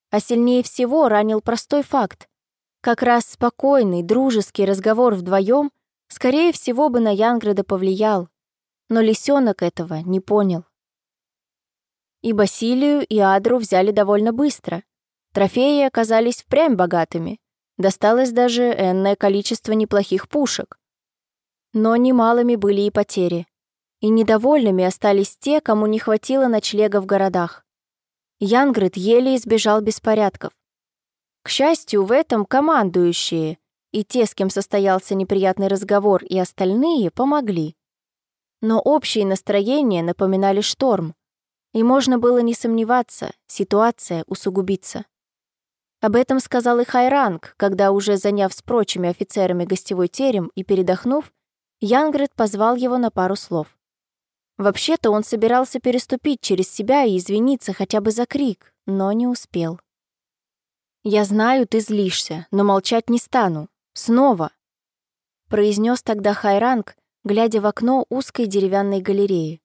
А сильнее всего ранил простой факт. Как раз спокойный, дружеский разговор вдвоем, скорее всего, бы на Янграда повлиял. Но лисенок этого не понял. И Басилию, и Адру взяли довольно быстро. Трофеи оказались впрямь богатыми. Досталось даже энное количество неплохих пушек. Но немалыми были и потери. И недовольными остались те, кому не хватило ночлега в городах. Янгрид еле избежал беспорядков. К счастью, в этом командующие и те, с кем состоялся неприятный разговор, и остальные помогли. Но общее настроение напоминали шторм, и можно было не сомневаться, ситуация усугубится. Об этом сказал и Хайранг, когда, уже заняв с прочими офицерами гостевой терем и передохнув, Янгрид позвал его на пару слов. Вообще-то он собирался переступить через себя и извиниться хотя бы за крик, но не успел. «Я знаю, ты злишься, но молчать не стану. Снова!» произнес тогда Хайранг, глядя в окно узкой деревянной галереи.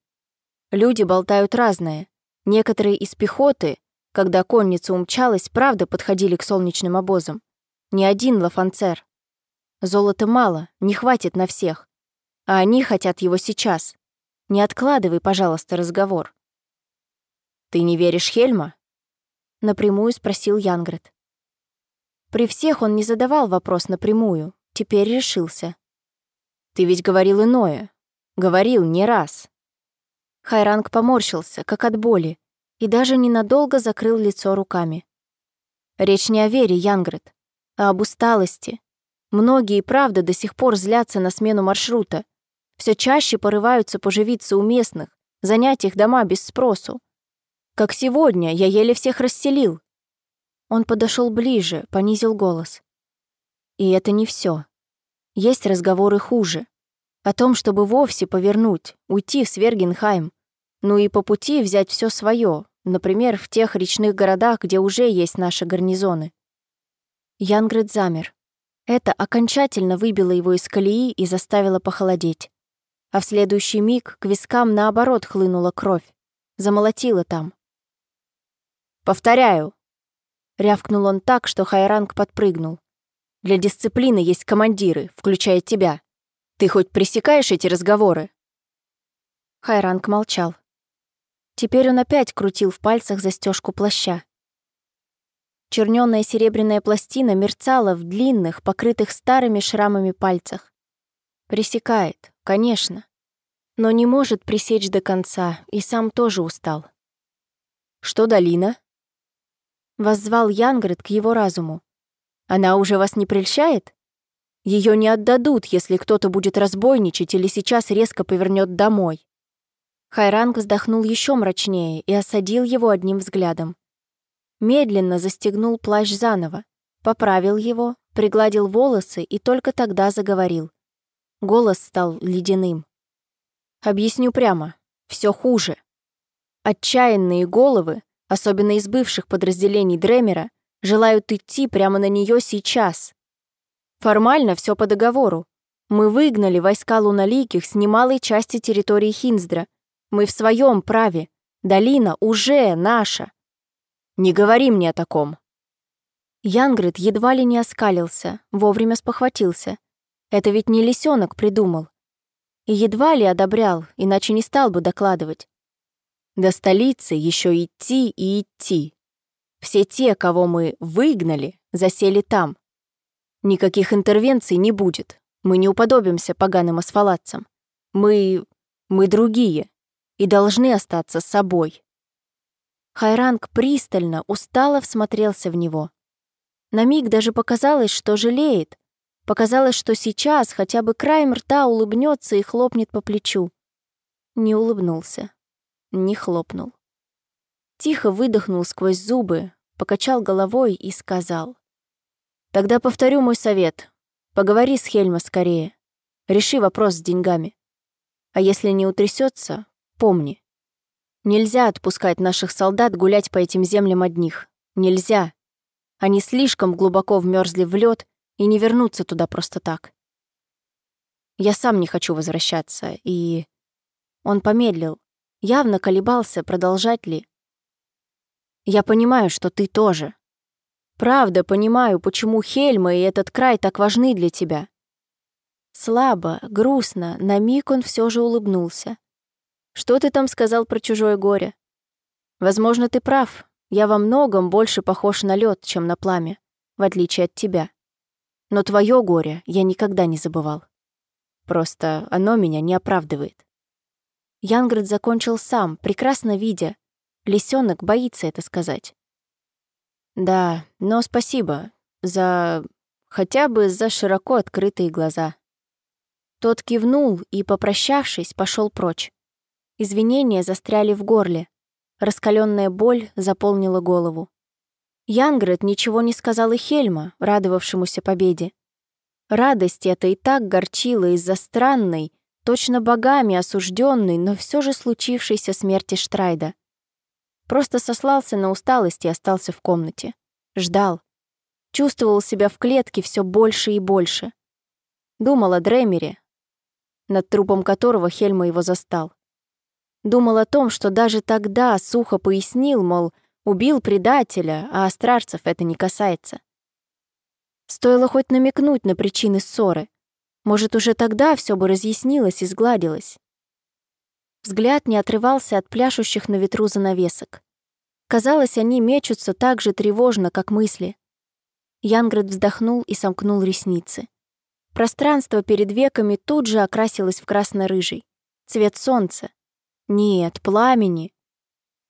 «Люди болтают разное. Некоторые из пехоты когда конница умчалась, правда подходили к солнечным обозам. Не один лафанцер. Золота мало, не хватит на всех. а они хотят его сейчас. Не откладывай, пожалуйста, разговор. «Ты не веришь Хельма?» — напрямую спросил Янгрет. При всех он не задавал вопрос напрямую, теперь решился. «Ты ведь говорил иное. Говорил не раз». Хайранг поморщился, как от боли, и даже ненадолго закрыл лицо руками. Речь не о вере, Янгрет, а об усталости. Многие, правда, до сих пор злятся на смену маршрута. Все чаще порываются поживиться у местных, занять их дома без спросу. Как сегодня, я еле всех расселил. Он подошел ближе, понизил голос. И это не все. Есть разговоры хуже. О том, чтобы вовсе повернуть, уйти в Свергенхайм. Ну и по пути взять все свое, например, в тех речных городах, где уже есть наши гарнизоны. Янгрид замер. Это окончательно выбило его из колеи и заставило похолодеть. А в следующий миг к вискам наоборот хлынула кровь. Замолотила там. «Повторяю!» Рявкнул он так, что Хайранг подпрыгнул. «Для дисциплины есть командиры, включая тебя. Ты хоть пресекаешь эти разговоры?» Хайранг молчал. Теперь он опять крутил в пальцах застежку плаща. Чернёная серебряная пластина мерцала в длинных, покрытых старыми шрамами пальцах. Пресекает, конечно, но не может пресечь до конца, и сам тоже устал. «Что, Долина?» Воззвал Янгрид к его разуму. «Она уже вас не прельщает? Ее не отдадут, если кто-то будет разбойничать или сейчас резко повернет домой». Хайранг вздохнул еще мрачнее и осадил его одним взглядом. Медленно застегнул плащ заново, поправил его, пригладил волосы и только тогда заговорил. Голос стал ледяным. «Объясню прямо. Все хуже. Отчаянные головы особенно из бывших подразделений Дремера, желают идти прямо на нее сейчас. Формально все по договору. Мы выгнали войска луналиких с немалой части территории Хинздра. Мы в своем праве. Долина уже наша. Не говори мне о таком. Янгрид едва ли не оскалился, вовремя спохватился. Это ведь не лисенок придумал. И едва ли одобрял, иначе не стал бы докладывать. До столицы еще идти и идти. Все те, кого мы выгнали, засели там. Никаких интервенций не будет. Мы не уподобимся поганым асфалатцам. Мы... мы другие. И должны остаться с собой. Хайранг пристально, устало всмотрелся в него. На миг даже показалось, что жалеет. Показалось, что сейчас хотя бы краем рта улыбнется и хлопнет по плечу. Не улыбнулся не хлопнул. Тихо выдохнул сквозь зубы, покачал головой и сказал. «Тогда повторю мой совет. Поговори с Хельма скорее. Реши вопрос с деньгами. А если не утрясется, помни. Нельзя отпускать наших солдат гулять по этим землям одних. Нельзя. Они слишком глубоко вмерзли в лед и не вернутся туда просто так. Я сам не хочу возвращаться, и... Он помедлил, явно колебался, продолжать ли. «Я понимаю, что ты тоже. Правда, понимаю, почему Хельма и этот край так важны для тебя». Слабо, грустно, на миг он все же улыбнулся. «Что ты там сказал про чужое горе?» «Возможно, ты прав. Я во многом больше похож на лед, чем на пламя, в отличие от тебя. Но твое горе я никогда не забывал. Просто оно меня не оправдывает. Янград закончил сам, прекрасно видя. Лисенок боится это сказать. Да, но спасибо за... хотя бы за широко открытые глаза. Тот кивнул и, попрощавшись, пошел прочь. Извинения застряли в горле. Раскаленная боль заполнила голову. Янгрет ничего не сказал и Хельма, радовавшемуся победе. Радость эта и так горчила из-за странной, точно богами осужденный, но все же случившейся смерти Штрайда. Просто сослался на усталость и остался в комнате. Ждал. Чувствовал себя в клетке все больше и больше. Думал о Дремере, над трупом которого Хельма его застал. Думал о том, что даже тогда сухо пояснил, мол, убил предателя, а астрарцев это не касается. Стоило хоть намекнуть на причины ссоры, Может, уже тогда все бы разъяснилось и сгладилось. Взгляд не отрывался от пляшущих на ветру занавесок. Казалось, они мечутся так же тревожно, как мысли. Янград вздохнул и сомкнул ресницы. Пространство перед веками тут же окрасилось в красно-рыжий. Цвет солнца. Нет, пламени.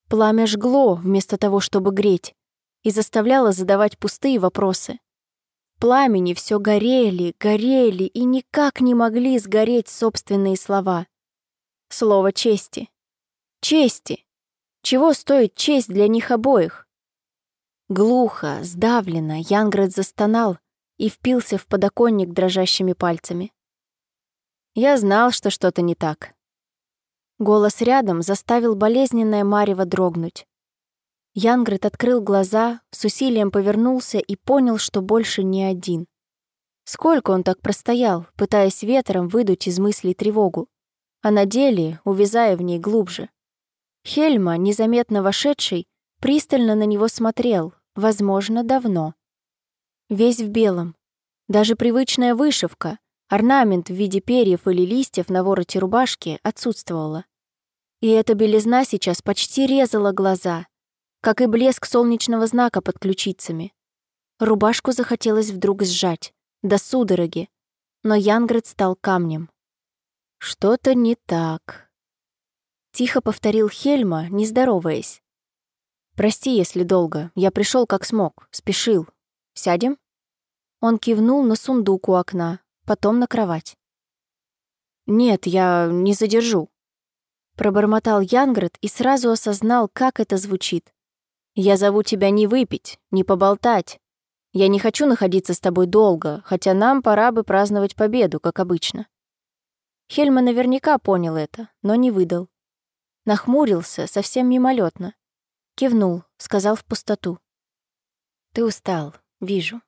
Пламя жгло, вместо того, чтобы греть, и заставляло задавать пустые вопросы. Пламени все горели, горели и никак не могли сгореть собственные слова. Слово чести. Чести. Чего стоит честь для них обоих? Глухо, сдавленно Янград застонал и впился в подоконник дрожащими пальцами. Я знал, что что-то не так. Голос рядом заставил болезненное марево дрогнуть. Янгрет открыл глаза, с усилием повернулся и понял, что больше не один. Сколько он так простоял, пытаясь ветром выдуть из мыслей тревогу, а на деле увязая в ней глубже. Хельма, незаметно вошедший, пристально на него смотрел, возможно, давно. Весь в белом. Даже привычная вышивка, орнамент в виде перьев или листьев на вороте рубашки отсутствовала. И эта белизна сейчас почти резала глаза, как и блеск солнечного знака под ключицами. Рубашку захотелось вдруг сжать, до судороги, но Янград стал камнем. «Что-то не так», — тихо повторил Хельма, не здороваясь. «Прости, если долго. Я пришел как смог, спешил. Сядем?» Он кивнул на сундук у окна, потом на кровать. «Нет, я не задержу», — пробормотал Янград и сразу осознал, как это звучит. «Я зову тебя не выпить, не поболтать. Я не хочу находиться с тобой долго, хотя нам пора бы праздновать победу, как обычно». Хельма наверняка понял это, но не выдал. Нахмурился совсем мимолетно. Кивнул, сказал в пустоту. «Ты устал, вижу».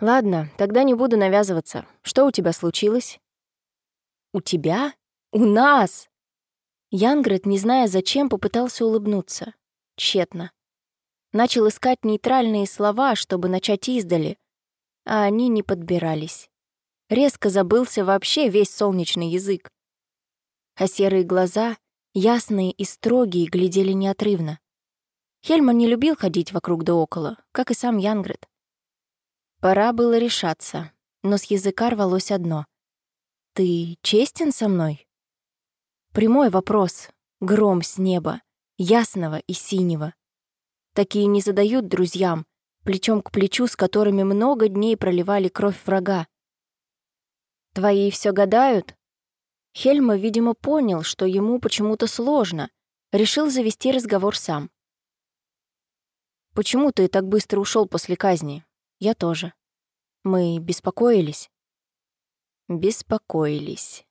«Ладно, тогда не буду навязываться. Что у тебя случилось?» «У тебя? У нас!» Янгрет, не зная зачем, попытался улыбнуться. Тщетно. Начал искать нейтральные слова, чтобы начать издали, а они не подбирались. Резко забылся вообще весь солнечный язык. А серые глаза, ясные и строгие, глядели неотрывно. Хельман не любил ходить вокруг да около, как и сам Янгрет. Пора было решаться, но с языка рвалось одно. «Ты честен со мной?» Прямой вопрос, гром с неба, ясного и синего. Такие не задают друзьям, плечом к плечу, с которыми много дней проливали кровь врага. «Твои все гадают?» Хельма, видимо, понял, что ему почему-то сложно, решил завести разговор сам. «Почему ты так быстро ушел после казни? Я тоже. Мы беспокоились?» «Беспокоились».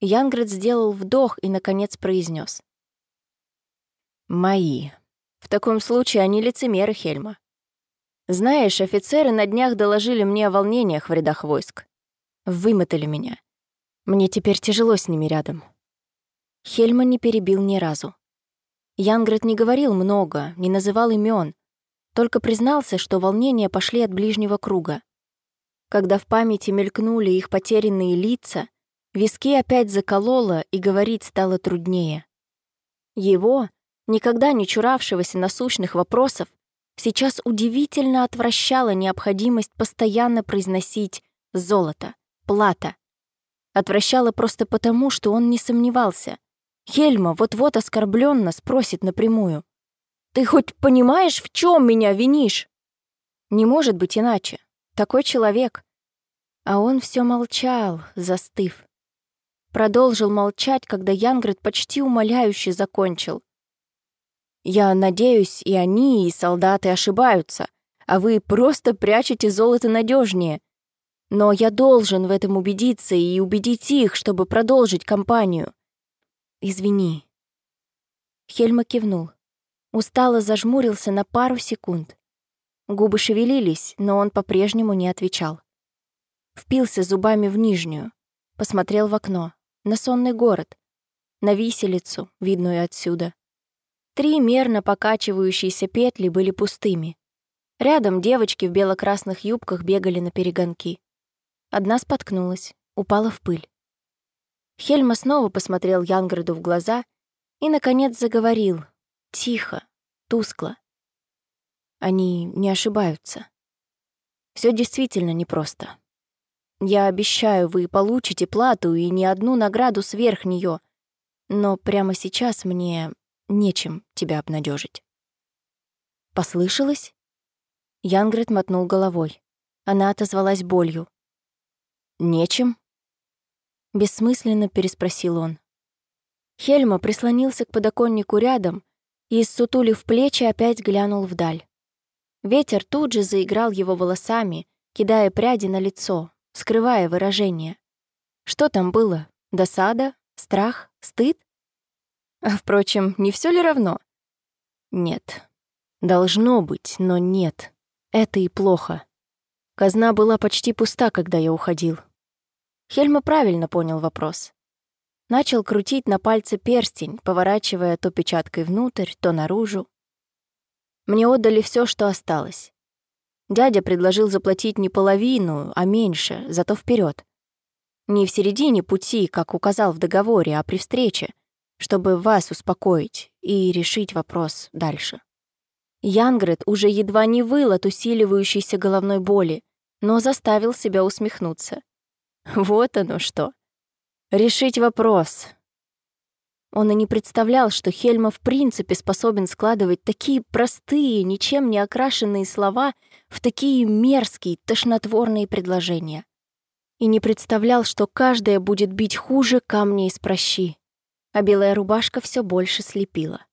Янград сделал вдох и, наконец, произнес: «Мои. В таком случае они лицемеры, Хельма. Знаешь, офицеры на днях доложили мне о волнениях в рядах войск. Вымотали меня. Мне теперь тяжело с ними рядом». Хельма не перебил ни разу. Янград не говорил много, не называл имен, только признался, что волнения пошли от ближнего круга. Когда в памяти мелькнули их потерянные лица, Виски опять закололо, и говорить стало труднее. Его, никогда не чуравшегося насущных вопросов, сейчас удивительно отвращала необходимость постоянно произносить «золото», «плата». Отвращала просто потому, что он не сомневался. Хельма вот-вот оскорбленно спросит напрямую. «Ты хоть понимаешь, в чем меня винишь?» Не может быть иначе. Такой человек. А он все молчал, застыв. Продолжил молчать, когда Янгрид почти умоляюще закончил. «Я надеюсь, и они, и солдаты ошибаются, а вы просто прячете золото надежнее. Но я должен в этом убедиться и убедить их, чтобы продолжить кампанию. Извини». Хельма кивнул. Устало зажмурился на пару секунд. Губы шевелились, но он по-прежнему не отвечал. Впился зубами в нижнюю, посмотрел в окно на сонный город, на виселицу, видную отсюда. Три мерно покачивающиеся петли были пустыми. Рядом девочки в бело-красных юбках бегали на перегонки. Одна споткнулась, упала в пыль. Хельма снова посмотрел Янграду в глаза и, наконец, заговорил. Тихо, тускло. Они не ошибаются. Все действительно непросто. Я обещаю, вы получите плату и не одну награду сверх нее, но прямо сейчас мне нечем тебя обнадежить. Послышалось? Янгрет мотнул головой. Она отозвалась болью. «Нечем?» Бессмысленно переспросил он. Хельма прислонился к подоконнику рядом и, ссутулив плечи, опять глянул вдаль. Ветер тут же заиграл его волосами, кидая пряди на лицо, скрывая выражение. Что там было? Досада? Страх? Стыд? А, впрочем, не все ли равно? Нет. Должно быть, но нет. Это и плохо. Казна была почти пуста, когда я уходил. Хельма правильно понял вопрос. Начал крутить на пальце перстень, поворачивая то печаткой внутрь, то наружу. Мне отдали все, что осталось. Дядя предложил заплатить не половину, а меньше, зато вперед. Не в середине пути, как указал в договоре, а при встрече, чтобы вас успокоить и решить вопрос дальше. Янгрет уже едва не выл от усиливающейся головной боли, но заставил себя усмехнуться. Вот оно что. Решить вопрос. Он и не представлял, что Хельма в принципе способен складывать такие простые, ничем не окрашенные слова в такие мерзкие, тошнотворные предложения. И не представлял, что каждая будет бить хуже камня из прощи, а белая рубашка все больше слепила.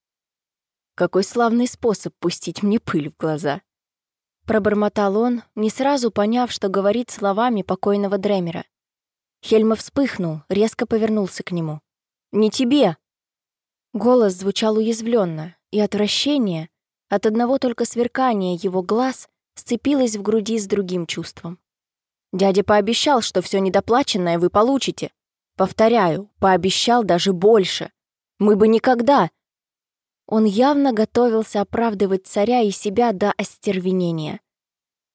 Какой славный способ пустить мне пыль в глаза. Пробормотал он, не сразу поняв, что говорит словами покойного Дремера. Хельма вспыхнул, резко повернулся к нему. «Не тебе!» Голос звучал уязвленно, и отвращение от одного только сверкания его глаз сцепилось в груди с другим чувством. «Дядя пообещал, что все недоплаченное вы получите. Повторяю, пообещал даже больше. Мы бы никогда...» Он явно готовился оправдывать царя и себя до остервенения.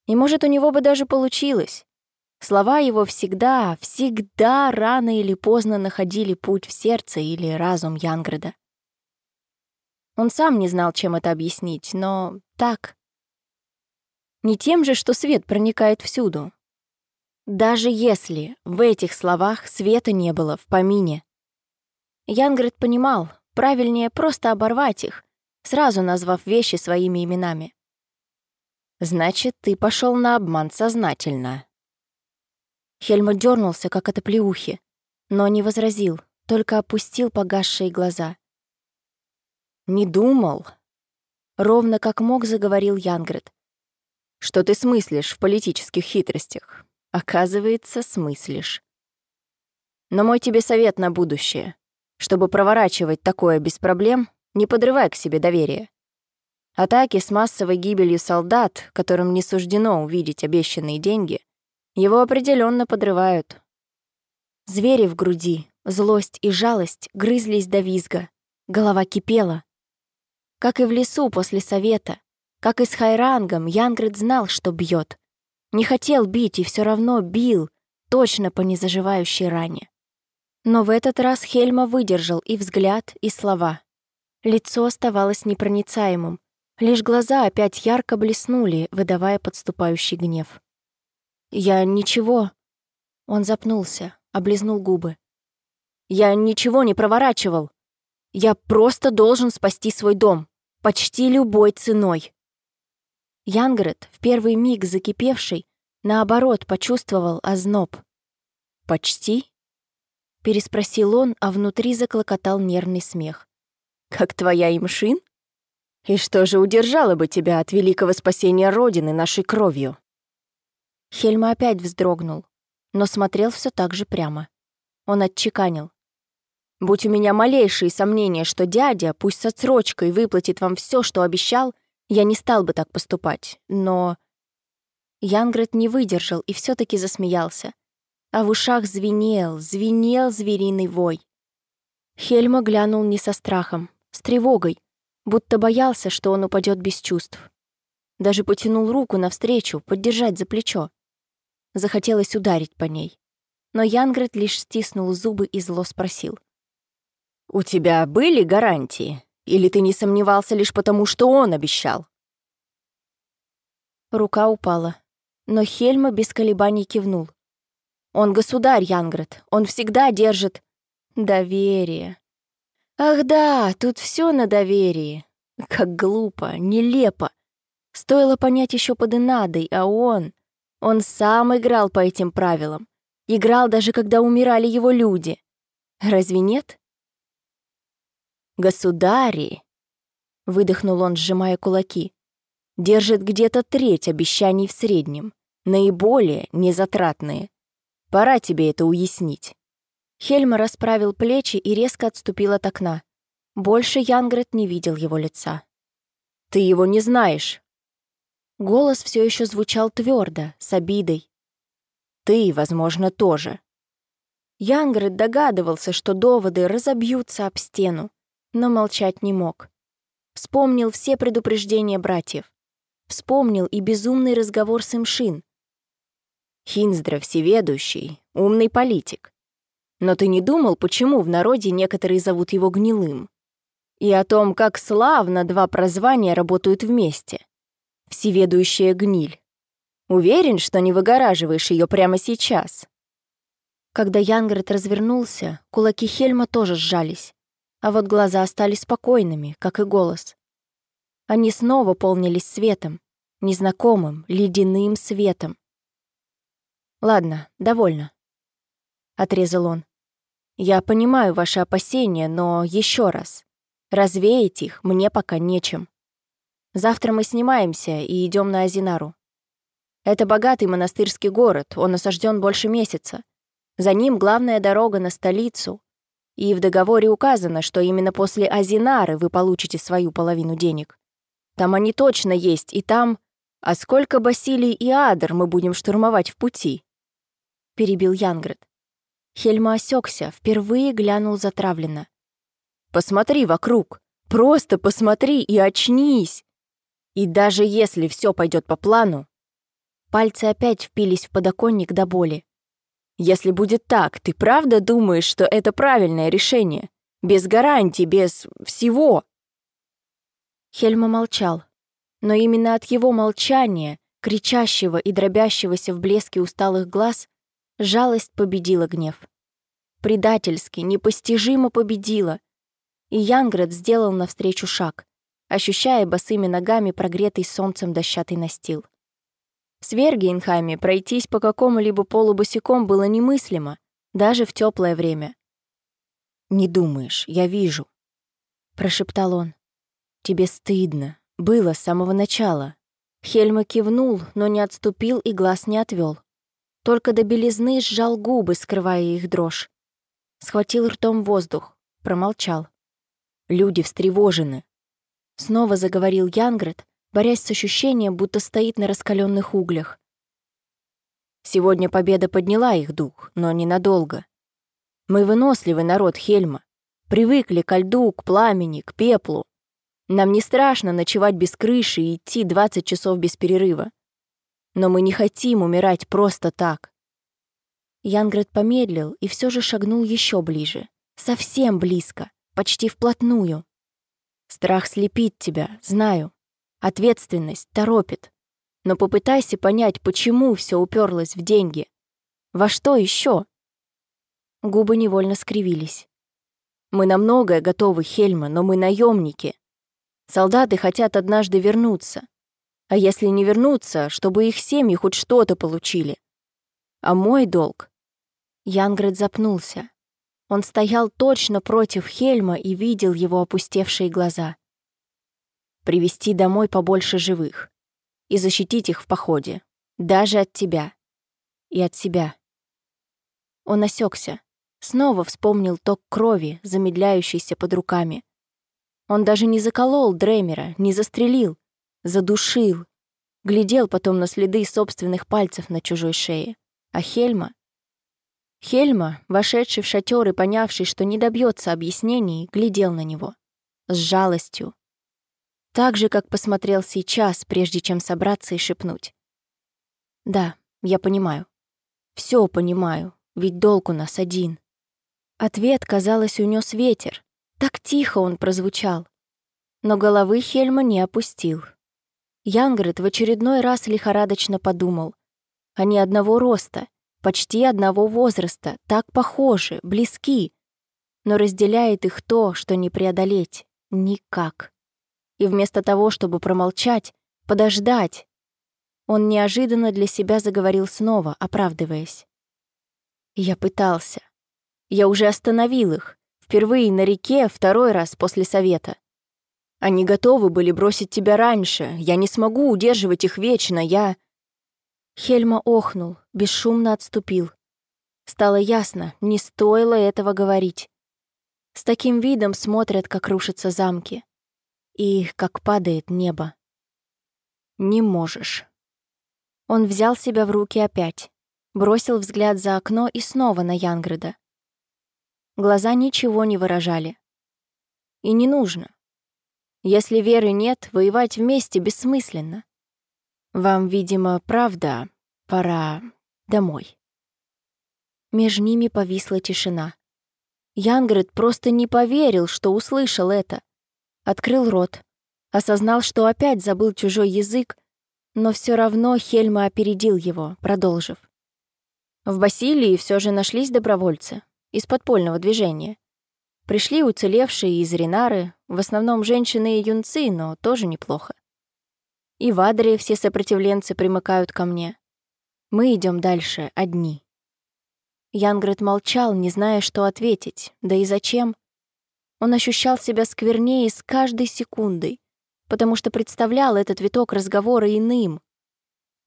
И, может, у него бы даже получилось. Слова его всегда, всегда рано или поздно находили путь в сердце или разум Янграда. Он сам не знал, чем это объяснить, но так. Не тем же, что свет проникает всюду. Даже если в этих словах света не было в помине. Янград понимал, Правильнее просто оборвать их, сразу назвав вещи своими именами. «Значит, ты пошел на обман сознательно». Хельмут дернулся, как от оплеухи, но не возразил, только опустил погасшие глаза. «Не думал», — ровно как мог заговорил Янгрет, «что ты смыслишь в политических хитростях. Оказывается, смыслишь. Но мой тебе совет на будущее. Чтобы проворачивать такое без проблем, не подрывай к себе доверие. Атаки с массовой гибелью солдат, которым не суждено увидеть обещанные деньги, его определенно подрывают. Звери в груди, злость и жалость грызлись до визга, голова кипела. Как и в лесу после совета, как и с Хайрангом, Янгрид знал, что бьет. Не хотел бить и все равно бил, точно по незаживающей ране. Но в этот раз Хельма выдержал и взгляд, и слова. Лицо оставалось непроницаемым. Лишь глаза опять ярко блеснули, выдавая подступающий гнев. «Я ничего...» Он запнулся, облизнул губы. «Я ничего не проворачивал. Я просто должен спасти свой дом. Почти любой ценой». Янгрет, в первый миг закипевший, наоборот, почувствовал озноб. «Почти?» Переспросил он, а внутри заклокотал нервный смех. «Как твоя имшин? И что же удержало бы тебя от великого спасения Родины нашей кровью?» Хельма опять вздрогнул, но смотрел все так же прямо. Он отчеканил. «Будь у меня малейшие сомнения, что дядя, пусть с отсрочкой, выплатит вам все, что обещал, я не стал бы так поступать, но...» Янгрет не выдержал и все таки засмеялся а в ушах звенел, звенел звериный вой. Хельма глянул не со страхом, с тревогой, будто боялся, что он упадет без чувств. Даже потянул руку навстречу, поддержать за плечо. Захотелось ударить по ней. Но Янгрет лишь стиснул зубы и зло спросил. «У тебя были гарантии? Или ты не сомневался лишь потому, что он обещал?» Рука упала, но Хельма без колебаний кивнул. «Он государь, Янгрет, он всегда держит доверие». «Ах да, тут все на доверии. Как глупо, нелепо. Стоило понять еще под Инадой, а он... Он сам играл по этим правилам. Играл даже когда умирали его люди. Разве нет? «Государи!» — выдохнул он, сжимая кулаки. «Держит где-то треть обещаний в среднем, наиболее незатратные. Пора тебе это уяснить». Хельма расправил плечи и резко отступил от окна. Больше Янгрет не видел его лица. «Ты его не знаешь!» Голос все еще звучал твердо, с обидой. «Ты, возможно, тоже». Янгрет догадывался, что доводы разобьются об стену, но молчать не мог. Вспомнил все предупреждения братьев. Вспомнил и безумный разговор с Имшин. Хинздра всеведущий, умный политик. Но ты не думал, почему в народе некоторые зовут его гнилым? И о том, как славно два прозвания работают вместе. Всеведущая гниль. Уверен, что не выгораживаешь ее прямо сейчас. Когда Янгрет развернулся, кулаки Хельма тоже сжались, а вот глаза остались спокойными, как и голос. Они снова полнились светом, незнакомым, ледяным светом. «Ладно, довольно», — отрезал он. Я понимаю ваши опасения, но еще раз. Развеять их мне пока нечем. Завтра мы снимаемся и идем на Азинару. Это богатый монастырский город, он осажден больше месяца. За ним главная дорога на столицу. И в договоре указано, что именно после Азинары вы получите свою половину денег. Там они точно есть, и там... А сколько Басилий и Адр мы будем штурмовать в пути?» Перебил Янгрет. Хельма осекся, впервые глянул затравленно. «Посмотри вокруг! Просто посмотри и очнись! И даже если все пойдет по плану...» Пальцы опять впились в подоконник до боли. «Если будет так, ты правда думаешь, что это правильное решение? Без гарантий, без всего?» Хельма молчал. Но именно от его молчания, кричащего и дробящегося в блеске усталых глаз, Жалость победила гнев. Предательски, непостижимо победила. И Янград сделал навстречу шаг, ощущая босыми ногами прогретый солнцем дощатый настил. В Свергейнхайме пройтись по какому-либо полу босиком было немыслимо, даже в теплое время. «Не думаешь, я вижу», — прошептал он. «Тебе стыдно. Было с самого начала». Хельма кивнул, но не отступил и глаз не отвел. Только до белизны сжал губы, скрывая их дрожь. Схватил ртом воздух, промолчал. Люди встревожены. Снова заговорил Янгрет, борясь с ощущением, будто стоит на раскаленных углях. Сегодня победа подняла их дух, но ненадолго. Мы выносливый народ Хельма. Привыкли ко льду, к пламени, к пеплу. Нам не страшно ночевать без крыши и идти 20 часов без перерыва. Но мы не хотим умирать просто так. Янгрет помедлил и все же шагнул еще ближе. Совсем близко, почти вплотную. Страх слепит тебя, знаю. Ответственность торопит. Но попытайся понять, почему все уперлось в деньги. Во что еще? Губы невольно скривились. Мы на многое готовы, Хельма, но мы наемники. Солдаты хотят однажды вернуться. А если не вернуться, чтобы их семьи хоть что-то получили? А мой долг? Янгрет запнулся. Он стоял точно против Хельма и видел его опустевшие глаза. Привести домой побольше живых и защитить их в походе, даже от тебя и от себя. Он осекся, снова вспомнил ток крови, замедляющийся под руками. Он даже не заколол Дремера, не застрелил, задушил. Глядел потом на следы собственных пальцев на чужой шее. А Хельма? Хельма, вошедший в шатер и понявший, что не добьется объяснений, глядел на него. С жалостью. Так же, как посмотрел сейчас, прежде чем собраться и шепнуть. «Да, я понимаю. Все понимаю. ведь долг у нас один. Ответ, казалось, унес ветер. Так тихо он прозвучал. Но головы Хельма не опустил. Янгрет в очередной раз лихорадочно подумал. Они одного роста, почти одного возраста, так похожи, близки. Но разделяет их то, что не преодолеть. Никак. И вместо того, чтобы промолчать, подождать, он неожиданно для себя заговорил снова, оправдываясь. Я пытался. Я уже остановил их. Впервые на реке, второй раз после совета. Они готовы были бросить тебя раньше. Я не смогу удерживать их вечно. Я...» Хельма охнул, бесшумно отступил. Стало ясно, не стоило этого говорить. С таким видом смотрят, как рушатся замки. И как падает небо. «Не можешь». Он взял себя в руки опять, бросил взгляд за окно и снова на Янграда. Глаза ничего не выражали. И не нужно. Если веры нет, воевать вместе бессмысленно. Вам, видимо, правда, пора домой. Меж ними повисла тишина. Янгрид просто не поверил, что услышал это. Открыл рот, осознал, что опять забыл чужой язык, но все равно Хельма опередил его, продолжив. В Басилии все же нашлись добровольцы из подпольного движения. Пришли уцелевшие из Ринары, в основном женщины и юнцы, но тоже неплохо. И в Адре все сопротивленцы примыкают ко мне. Мы идем дальше, одни. Янгрет молчал, не зная, что ответить, да и зачем. Он ощущал себя сквернее с каждой секундой, потому что представлял этот виток разговора иным.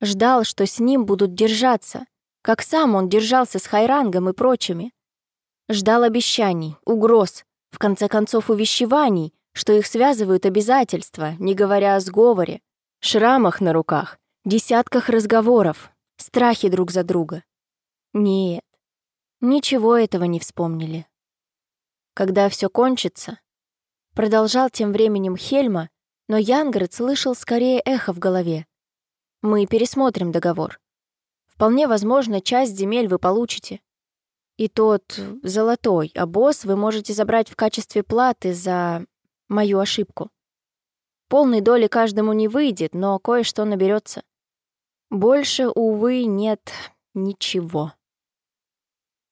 Ждал, что с ним будут держаться, как сам он держался с Хайрангом и прочими. Ждал обещаний, угроз, в конце концов увещеваний, что их связывают обязательства, не говоря о сговоре, шрамах на руках, десятках разговоров, страхи друг за друга. Нет, ничего этого не вспомнили. Когда все кончится, продолжал тем временем Хельма, но Янград слышал скорее эхо в голове. Мы пересмотрим договор. Вполне возможно, часть земель вы получите. И тот золотой обоз вы можете забрать в качестве платы за мою ошибку. Полной доли каждому не выйдет, но кое-что наберется. Больше, увы, нет ничего.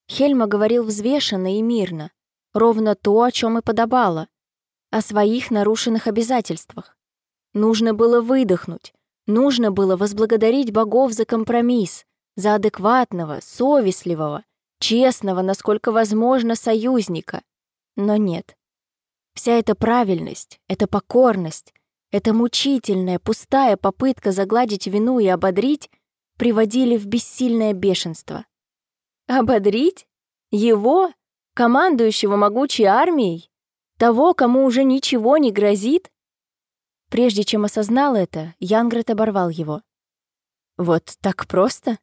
Хельма говорил взвешенно и мирно, ровно то, о чем и подобало, о своих нарушенных обязательствах. Нужно было выдохнуть, нужно было возблагодарить богов за компромисс, за адекватного, совестливого, честного, насколько возможно, союзника. Но нет. Вся эта правильность, эта покорность, эта мучительная, пустая попытка загладить вину и ободрить приводили в бессильное бешенство. Ободрить? Его, командующего могучей армией? Того, кому уже ничего не грозит? Прежде чем осознал это, Янгрет оборвал его. «Вот так просто?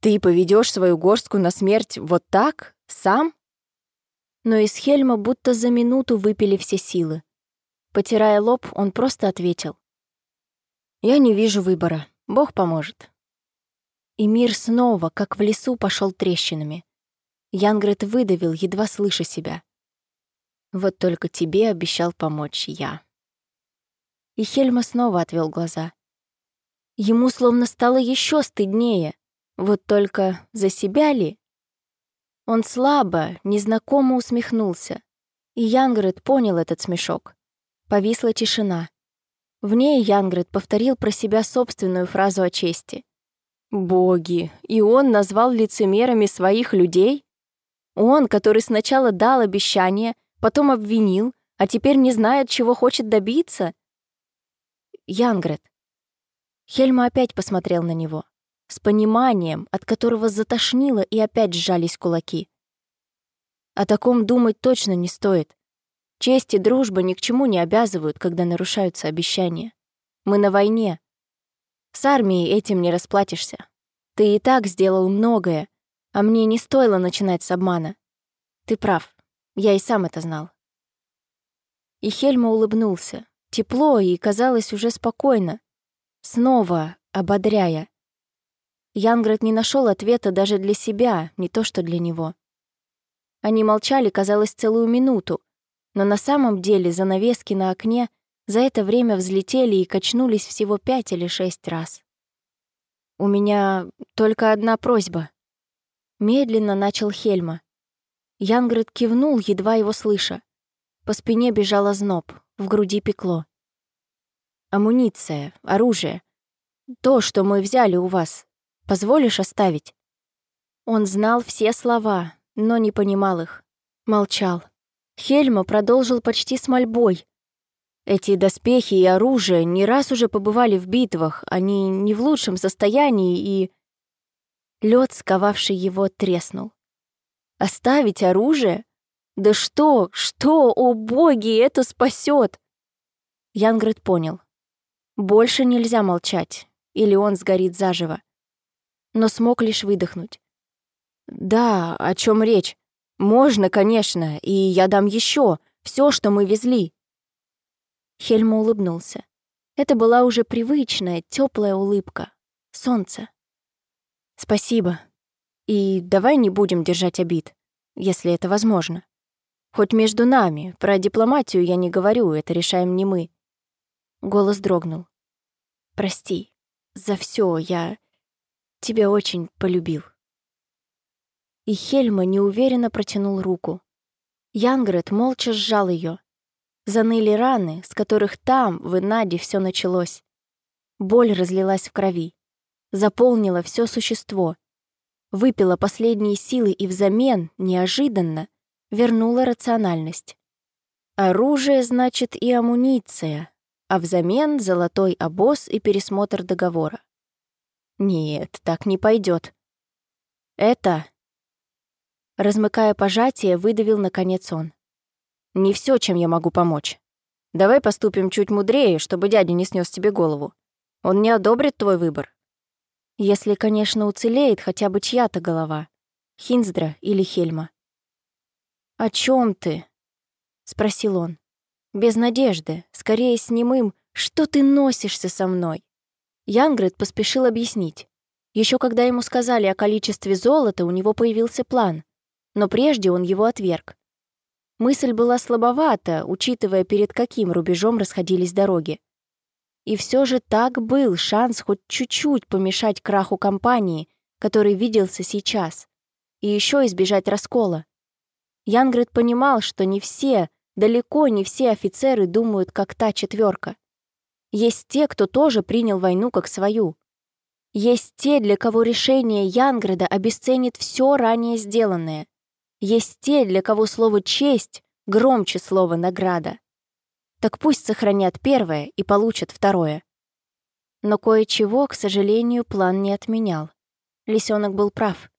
Ты поведешь свою горстку на смерть вот так, сам? Но из Хельма будто за минуту выпили все силы. Потирая лоб, он просто ответил. «Я не вижу выбора. Бог поможет». И мир снова, как в лесу, пошел трещинами. Янгрет выдавил, едва слыша себя. «Вот только тебе обещал помочь я». И Хельма снова отвел глаза. Ему словно стало еще стыднее. Вот только за себя ли? Он слабо, незнакомо усмехнулся. И Янгрет понял этот смешок. Повисла тишина. В ней Янгрет повторил про себя собственную фразу о чести. «Боги! И он назвал лицемерами своих людей? Он, который сначала дал обещание, потом обвинил, а теперь не знает, чего хочет добиться?» Янгрет. Хельма опять посмотрел на него с пониманием, от которого затошнило и опять сжались кулаки. О таком думать точно не стоит. Честь и дружба ни к чему не обязывают, когда нарушаются обещания. Мы на войне. С армией этим не расплатишься. Ты и так сделал многое, а мне не стоило начинать с обмана. Ты прав, я и сам это знал. И Хельма улыбнулся, тепло и, казалось, уже спокойно, снова ободряя. Янград не нашел ответа даже для себя, не то что для него. Они молчали, казалось, целую минуту, но на самом деле занавески на окне за это время взлетели и качнулись всего пять или шесть раз. «У меня только одна просьба», — медленно начал Хельма. Янград кивнул, едва его слыша. По спине бежал озноб, в груди пекло. «Амуниция, оружие. То, что мы взяли у вас, Позволишь оставить?» Он знал все слова, но не понимал их. Молчал. Хельма продолжил почти с мольбой. Эти доспехи и оружие не раз уже побывали в битвах, они не в лучшем состоянии и... Лед, сковавший его, треснул. «Оставить оружие? Да что, что, о боги, это спасет!» Янгрид понял. Больше нельзя молчать, или он сгорит заживо но смог лишь выдохнуть. «Да, о чем речь? Можно, конечно, и я дам еще все, что мы везли». Хельма улыбнулся. Это была уже привычная, теплая улыбка. Солнце. «Спасибо. И давай не будем держать обид, если это возможно. Хоть между нами, про дипломатию я не говорю, это решаем не мы». Голос дрогнул. «Прости. За все я...» Тебя очень полюбил». И Хельма неуверенно протянул руку. Янгрет молча сжал ее. Заныли раны, с которых там, в Инаде, все началось. Боль разлилась в крови. Заполнила все существо. Выпила последние силы и взамен, неожиданно, вернула рациональность. Оружие, значит, и амуниция, а взамен золотой обоз и пересмотр договора. Нет, так не пойдет. Это... Размыкая пожатие, выдавил наконец он. Не все, чем я могу помочь. Давай поступим чуть мудрее, чтобы дядя не снес тебе голову. Он не одобрит твой выбор. Если, конечно, уцелеет хотя бы чья-то голова. Хинздра или Хельма. «О чем ты?» — спросил он. Без надежды, скорее с немым «Что ты носишься со мной?» Янгрид поспешил объяснить. Еще когда ему сказали о количестве золота, у него появился план, но прежде он его отверг. Мысль была слабовата, учитывая, перед каким рубежом расходились дороги. И все же так был шанс хоть чуть-чуть помешать краху компании, который виделся сейчас, и еще избежать раскола. Янгрид понимал, что не все, далеко не все офицеры думают, как та четверка. Есть те, кто тоже принял войну как свою. Есть те, для кого решение Янграда обесценит все ранее сделанное. Есть те, для кого слово «честь» громче слова «награда». Так пусть сохранят первое и получат второе. Но кое-чего, к сожалению, план не отменял. Лисенок был прав.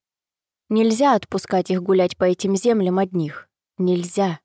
Нельзя отпускать их гулять по этим землям одних. Нельзя.